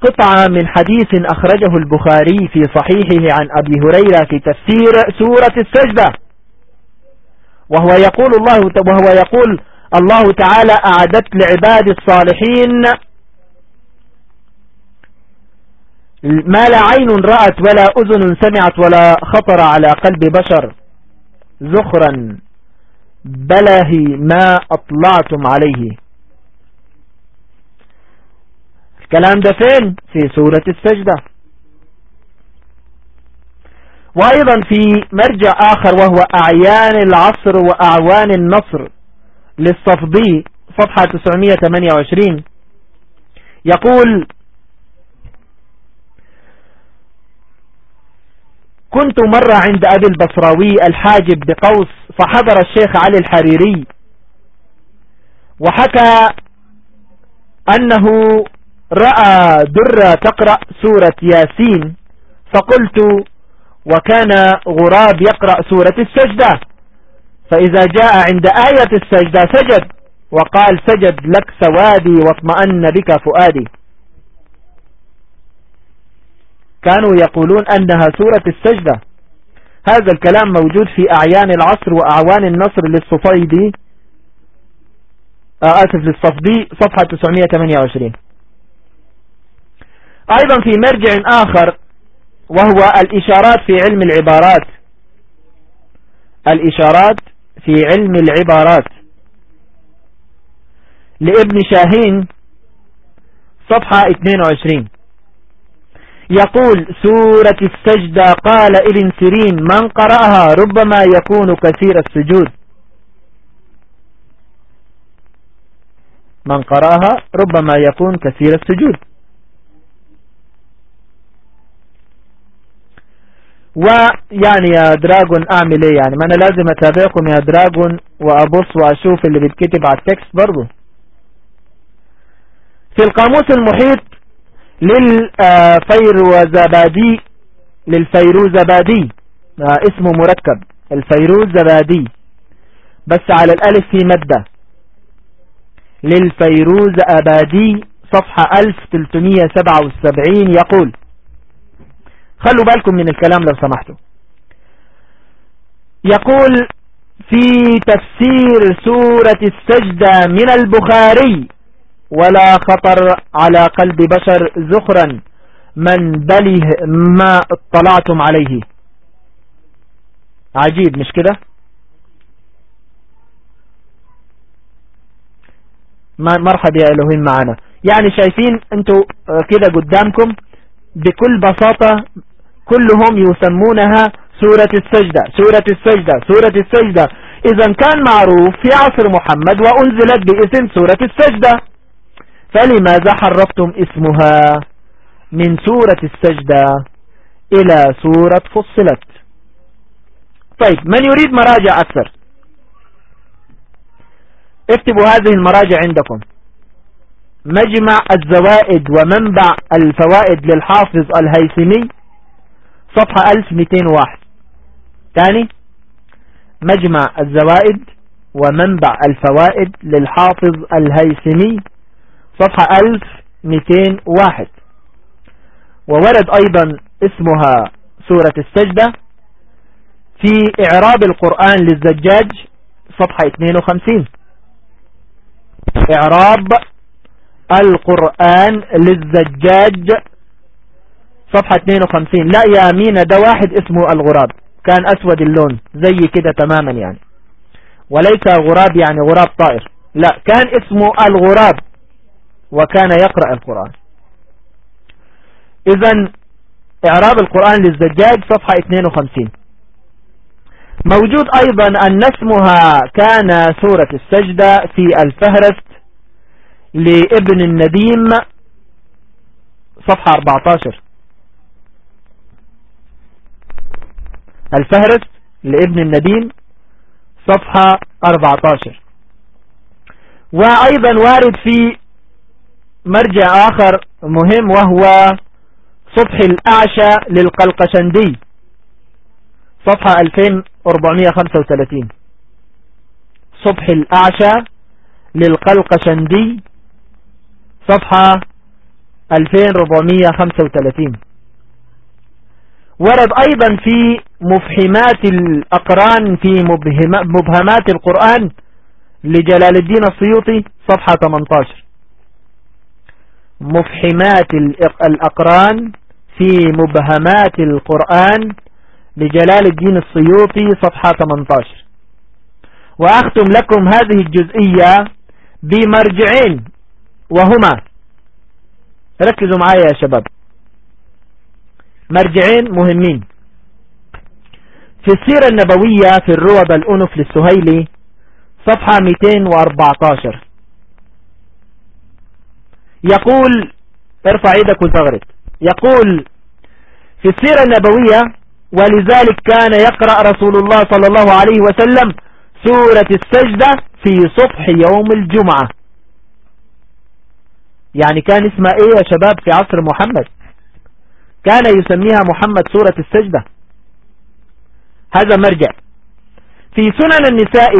قطعة من حديث أخرجه البخاري في صحيحه عن أبي هريرة في تفسير سورة السجدة. وهو يقول الله وهو يقول الله تعالى أعدت لعباد الصالحين ما لا عين رأت ولا أذن سمعت ولا خطر على قلب بشر زخرا بلهي ما أطلعتم عليه. الكلام ده فين؟ في سورة السجدة. وأيضا في مرجع آخر وهو أعيان العصر وأعوان النصر للصفدي صفحة 928 يقول كنت مرة عند أبي البصراوي الحاجب بقوس فحضر الشيخ علي الحريري وحكى أنه رأى درة تقرأ سورة ياسين فقلت وكان غراب يقرأ سورة السجدة فإذا جاء عند آية السجدة سجد وقال سجد لك سوادي واطمأن بك فؤادي. كانوا يقولون أنها سورة السجدة. هذا الكلام موجود في أعيان العصر وأعوان النصر للصفيدي آه، آسف للصفدي صفحة 928 أيضا في مرجع آخر وهو الإشارات في علم العبارات. الإشارات في علم العبارات. لابن شاهين صفحة 22 يقول سورة السجدة قال ابن سيرين من قرأها ربما يكون كثير السجود. من قرأها ربما يكون كثير السجود. ويعني يا دراجون أعمل إيه يعني؟ ما أنا لازم أتابعكم يا دراجون وأبص وأشوف اللي بيتكتب على ال text برضه في القاموس المحيط للفيروزبادي للفيروزبادي. آه، اسمه مركب الفيروزبادي. بس على الألف في مادة. للفيروز أبادي صفحة 1377 يقول خلوا بالكم من الكلام لو سمحتوا. يقول في تفسير سورة السجدة من البخاري ولا خطر على قلب بشر زخرا من بله ما اطلعتم عليه. عجيب مش كده؟ مرحب يا إلهين معنا. يعني شايفين أنتوا كده قدامكم بكل بساطة كلهم يسمونها سورة السجدة سورة السجدة سورة السجدة. إذا كان معروف في عصر محمد وأنزلت باسم سورة السجدة. فلماذا حرفتم اسمها من سورة السجدة إلى سورة فصلت؟ طيب من يريد مراجع أكثر؟ اكتبوا هذه المراجع عندكم. مجمع الزوائد ومنبع الفوائد للحافظ الهيثمي صفحة 1201 ثاني مجمع الزوائد ومنبع الفوائد للحافظ الهيثمي صفحة 1201 وورد أيضا اسمها سورة السجدة في إعراب القرآن للزجاج صفحة 52 إعراب القرآن للزجاج صفحة 52 لا يا مينا ده واحد اسمه الغراب. كان أسود اللون زي كده تماما يعني. وليس غراب يعني غراب طائر. لا كان اسمه الغراب وكان يقرأ القرآن. إذا إعراب القرآن للزجاج صفحة 52 موجود أيضا أن اسمها كان سورة السجدة في الفهرست لابن النديم صفحة 14 الفهرست لابن النديم صفحة 14 وأيضا وارد في مرجع آخر مهم وهو صبح الأعشى للقلقشندي صفحة 2435 صبح الأعشى للقلقشندي صفحة 2435 ورد أيضا في مفهمات الأقران في مبهمات القرآن لجلال الدين السيوطي صفحة 18 مفهمات الأقران في مبهمات القرآن لجلال الدين السيوطي صفحة 18 وأختم لكم هذه الجزئية بمرجعين. وهما. ركزوا معايا يا شباب. مرجعين مهمين. في السيرة النبوية في الروض الأنف للسهيلي صفحة 214 يقول ارفع إيدك وتغرد يقول في السيرة النبوية ولذلك كان يقرأ رسول الله صلى الله عليه وسلم سورة السجدة في صبح يوم الجمعة. يعني كان اسمها إيه يا شباب في عصر محمد؟ كان يسميها محمد سورة السجدة. هذا مرجع. في سنن النساء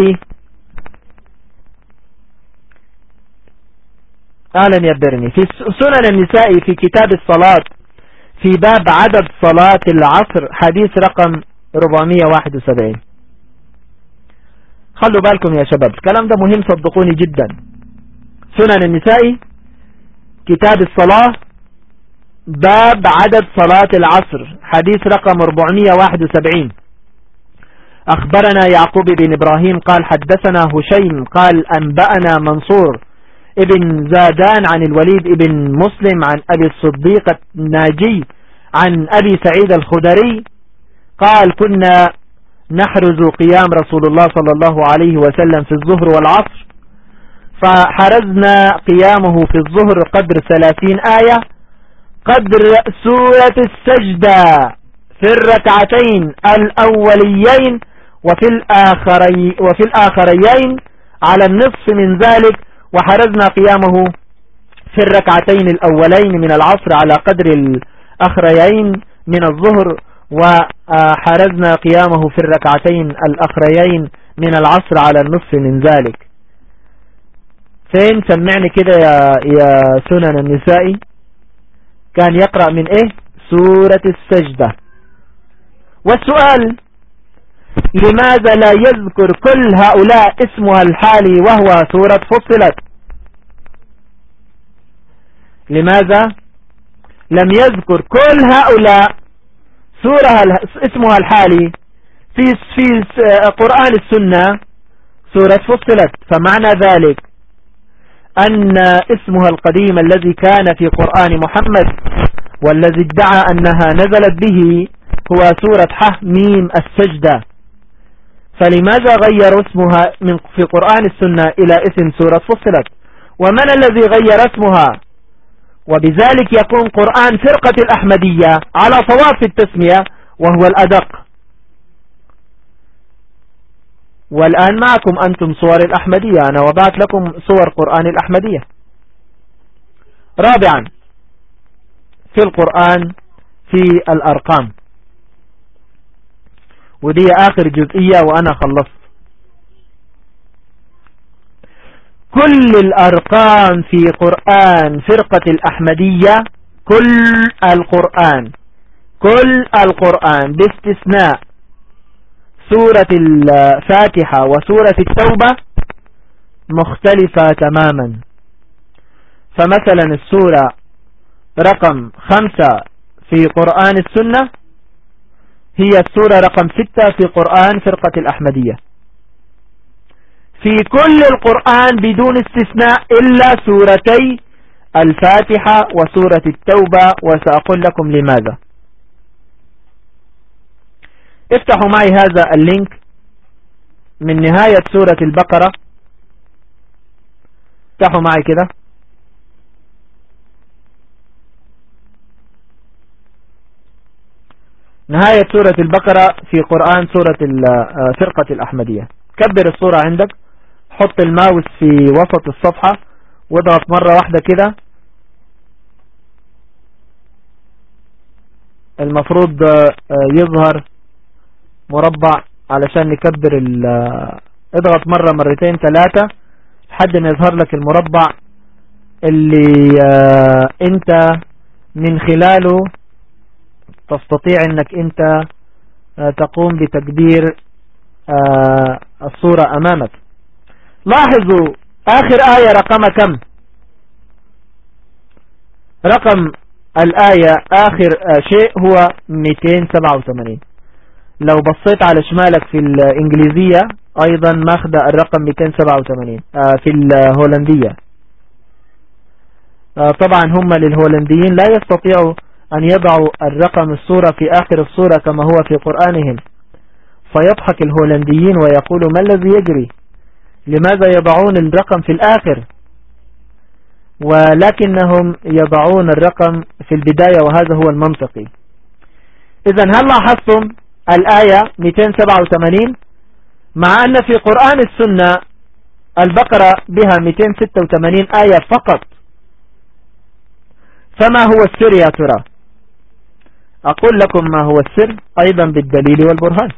يا برني في سنن النساء في كتاب الصلاة في باب عدد صلاة العصر حديث رقم 471 خلوا بالكم يا شباب الكلام ده مهم صدقوني جدا. سنن النساء كتاب الصلاة باب عدد صلاة العصر حديث رقم 471 أخبرنا يعقوب بن إبراهيم قال حدثنا هشيم قال أنبأنا منصور ابن زادان عن الوليد ابن مسلم عن أبي الصديق الناجي عن أبي سعيد الخدري قال كنا نحرز قيام رسول الله صلى الله عليه وسلم في الظهر والعصر فحرزنا قيامه في الظهر قدر ثلاثين آية قدر سورة السجدة في الركعتين الأوليين وفي, الآخري وفي الآخريين على النصف من ذلك وحرزنا قيامه في الركعتين الأولين من العصر على قدر الأخريين من الظهر وحرزنا قيامه في الركعتين الأخريين من العصر على النصف من ذلك. فين؟ سمعني كده يا, يا سنن النسائي. كان يقرأ من إيه؟ سورة السجدة. والسؤال لماذا لا يذكر كل هؤلاء اسمها الحالي وهو سورة فصلت؟ لماذا لم يذكر كل هؤلاء سورة اسمها الحالي في في قرآن السنة سورة فصلت؟ فمعنى ذلك أن اسمها القديم الذي كان في قرآن محمد والذي ادعى أنها نزلت به هو سورة ح ميم السجدة. فلماذا غير اسمها من في قرآن السنة إلى اسم سورة فصلت؟ ومن الذي غير اسمها؟ وبذلك يكون قرآن فرقة الأحمدية على صواب في التسمية وهو الأدق. والآن معكم أنتم صور الأحمدية. أنا وضعت لكم صور قرآن الأحمدية. رابعا في القرآن في الأرقام. ودي آخر جزئية وأنا خلصت. كل الأرقام في قرآن فرقة الأحمدية كل القرآن كل القرآن باستثناء سورة الفاتحة وسورة التوبة مختلفة تماما. فمثلا السورة رقم خمسة في قرآن السنة هي السورة رقم ستة في قرآن فرقة الأحمدية. في كل القرآن بدون استثناء إلا سورتي الفاتحة وسورة التوبة وسأقول لكم لماذا. افتحوا معي هذا ال link من نهاية سورة البقرة. افتحوا معي كده. نهاية سورة البقرة في قرآن سورة آه، فرقة الأحمدية. كبر الصورة عندك. حط الماوس في وسط الصفحة. واضغط مرة واحدة كده. المفروض آه، يظهر مربع علشان نكبر اضغط مرة مرتين ثلاثة لحد ما يظهر لك المربع اللي آه، انت من خلاله تستطيع انك انت آه، تقوم بتكبير آه، الصورة امامك. لاحظوا آخر آية رقم كم؟ رقم الآية آخر شيء هو 287 لو بصيت على شمالك في الإنجليزية أيضا ماخذ الرقم 287 آه، في الهولندية. آه، طبعا هم للهولنديين لا يستطيعوا أن يضعوا الرقم الصورة في آخر الصورة كما هو في قرآنهم. فيضحك الهولنديين ويقولوا ما الذي يجري؟ لماذا يضعون الرقم في الآخر؟ ولكنهم يضعون الرقم في البداية وهذا هو المنطقي. إذا هل لاحظتم الآية 287 مع أن في قرآن السنة البقرة بها 286 آية فقط. فما هو السر يا ترى؟ أقول لكم ما هو السر أيضا بالدليل والبرهان.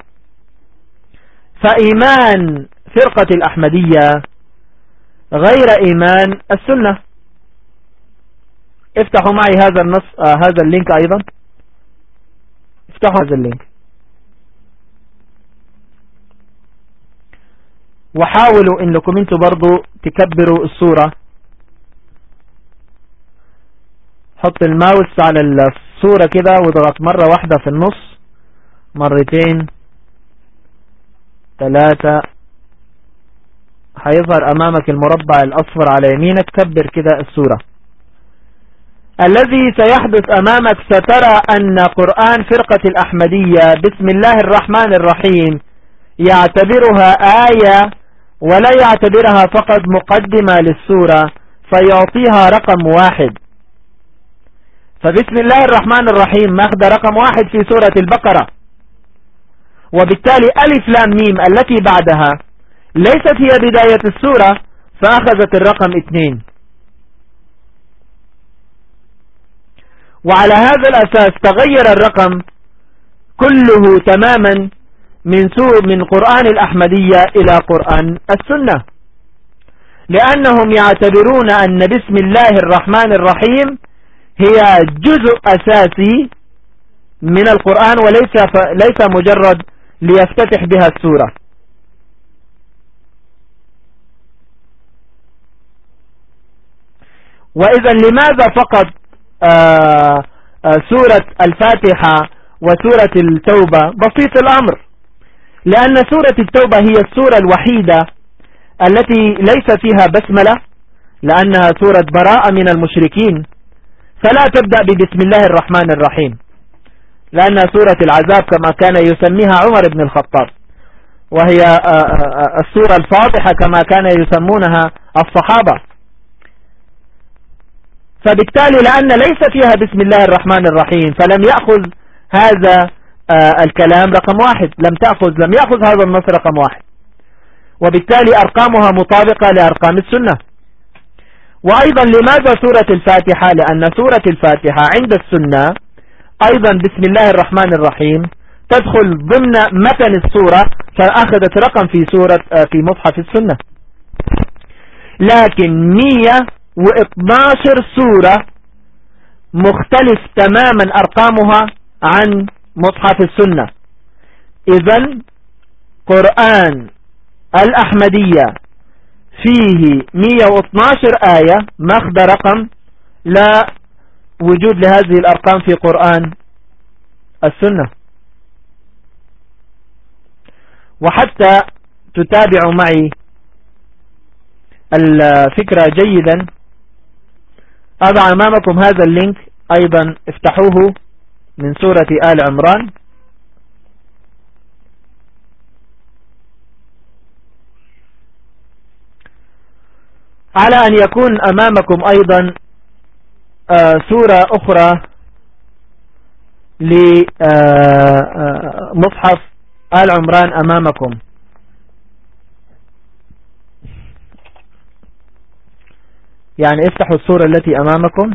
فإيمان فرقة الأحمدية غير إيمان السنة. افتحوا معي هذا النص آه هذا ال link أيضا. افتحوا هذا ال link. وحاولوا إنكم أنتوا برضو تكبروا الصورة حط الماوس على الصورة كده واضغط مرة واحدة في النص. مرتين. ثلاثة هيظهر أمامك المربع الأصفر على يمينك. كبر كده الصورة الذي سيحدث أمامك سترى أن قرآن فرقة الأحمدية بسم الله الرحمن الرحيم يعتبرها آية ولا يعتبرها فقط مقدمة للسورة فيعطيها رقم واحد. فبسم الله الرحمن الرحيم ماخذ رقم واحد في سورة البقرة. وبالتالي ألف لام ميم التي بعدها ليست هي بداية السورة فأخذت الرقم اثنين. وعلى هذا الأساس تغير الرقم كله تماما من سور من قرآن الأحمدية إلى قرآن السنة. لأنهم يعتبرون أن بسم الله الرحمن الرحيم هي جزء أساسي من القرآن وليس ليس مجرد ليفتتح بها السورة. وإذا لماذا فقط آه، آه، سورة الفاتحة وسورة التوبة؟ بسيط الأمر. لأن سورة التوبة هي السورة الوحيدة التي ليس فيها بسملة لأنها سورة براءة من المشركين. فلا تبدأ ببسم الله الرحمن الرحيم لأنها سورة العذاب كما كان يسميها عمر بن الخطاب. وهي آه، آه، آه، السورة الفاضحة كما كان يسمونها الصحابة. فبالتالي لأن ليس فيها بسم الله الرحمن الرحيم فلم يأخذ هذا الكلام رقم واحد. لم تأخذ لم يأخذ هذا النص رقم واحد. وبالتالي أرقامها مطابقة لأرقام السنة. وأيضا لماذا سورة الفاتحة؟ لأن سورة الفاتحة عند السنة أيضا بسم الله الرحمن الرحيم تدخل ضمن متن السورة فأخذت رقم في سورة آه في مصحف السنة. لكن 112 سورة مختلف تماما أرقامها عن مصحف السنة. إذا قرآن الأحمدية فيه 112 آية ماخذ رقم لا وجود لهذه الأرقام في قرآن السنة. وحتى تتابعوا معي الفكرة جيدا أضع أمامكم هذا اللينك أيضا افتحوه. من سورة آل عمران. على أن يكون أمامكم أيضا آه، سورة أخرى لمصحف آه، آل عمران أمامكم. يعني افتحوا السورة التي أمامكم.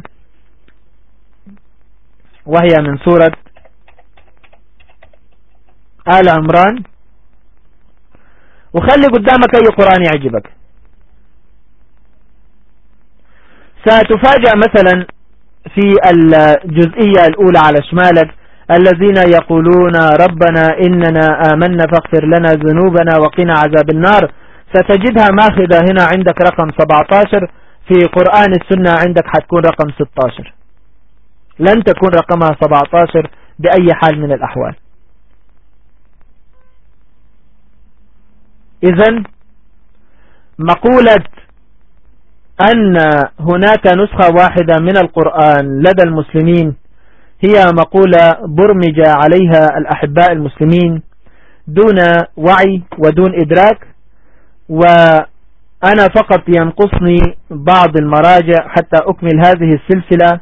وهي من سورة آل عمران. وخلي قدامك أي قرآن يعجبك. ستفاجأ مثلا في الجزئية الأولى على شمالك الذين يقولون ربنا إننا آمنا فاغفر لنا ذنوبنا وقنا عذاب النار. ستجدها ماخذة هنا عندك رقم 17 في قرآن السنة عندك حتكون رقم 16 لن تكون رقمها 17 بأي حال من الأحوال. إذا مقولة أن هناك نسخة واحدة من القرآن لدى المسلمين هي مقولة برمج عليها الأحباء المسلمين دون وعي ودون إدراك وأنا فقط ينقصني بعض المراجع حتى أكمل هذه السلسلة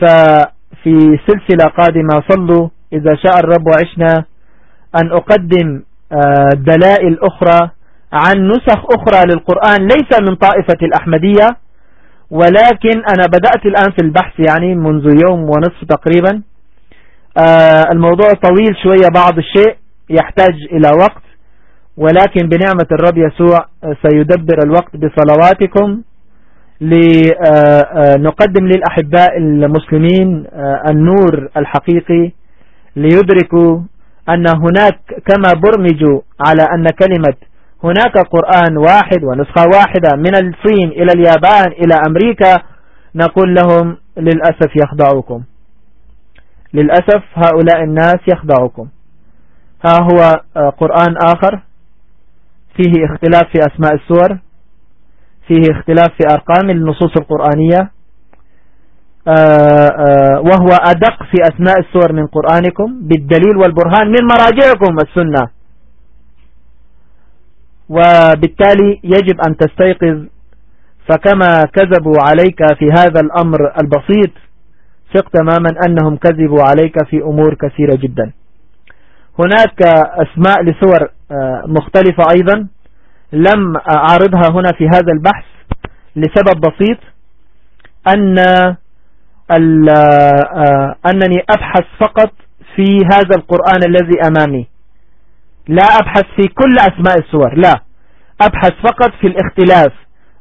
ففي سلسلة قادمة صلوا إذا شاء الرب وعشنا أن أقدم آه، دلائل أخرى عن نسخ أخرى للقرآن ليس من طائفة الأحمدية ولكن أنا بدأت الآن في البحث يعني منذ يوم ونصف تقريبا. آه، الموضوع طويل شوية بعض الشيء يحتاج إلى وقت ولكن بنعمة الرب يسوع سيدبر الوقت بصلواتكم. لنقدم للأحباء المسلمين النور الحقيقي ليدركوا أن هناك كما برمجوا على أن كلمة هناك قرآن واحد ونسخة واحدة من الصين إلى اليابان إلى أمريكا نقول لهم للأسف يخدعوكم للأسف هؤلاء الناس يخدعوكم ها هو قرآن آخر فيه اختلاف في أسماء السور. فيه اختلاف في أرقام النصوص القرآنية. آه، آه، وهو أدق في أسماء السور من قرآنكم بالدليل والبرهان من مراجعكم السنة. وبالتالي يجب أن تستيقظ. فكما كذبوا عليك في هذا الأمر البسيط ثق تماما أنهم كذبوا عليك في أمور كثيرة جدا. هناك أسماء لسور آه، مختلفة أيضا. لم أعرضها هنا في هذا البحث لسبب بسيط أن آه، أنني أبحث فقط في هذا القرآن الذي أمامي. لا أبحث في كل أسماء السور لا. أبحث فقط في الاختلاف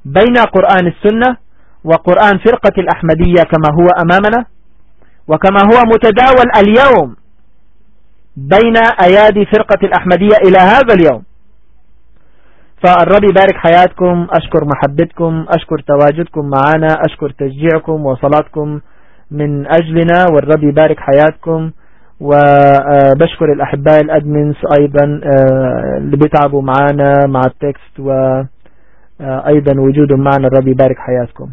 بين قرآن السنة وقرآن فرقة الأحمدية كما هو أمامنا وكما هو متداول اليوم بين أيادي فرقة الأحمدية إلى هذا اليوم. فالرب يبارك حياتكم أشكر محبتكم أشكر تواجدكم معنا أشكر تشجيعكم وصلاتكم من أجلنا والرب يبارك حياتكم. وبشكر الأحباء ال admins أيضا آه، اللي بيتعبوا معنا مع ال text وأيضا وجودهم معنا الرب يبارك حياتكم.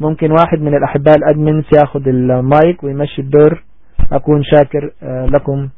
ممكن واحد من الأحباء ال admins ياخذ المايك ويمشي الدور. أكون شاكر آه، لكم.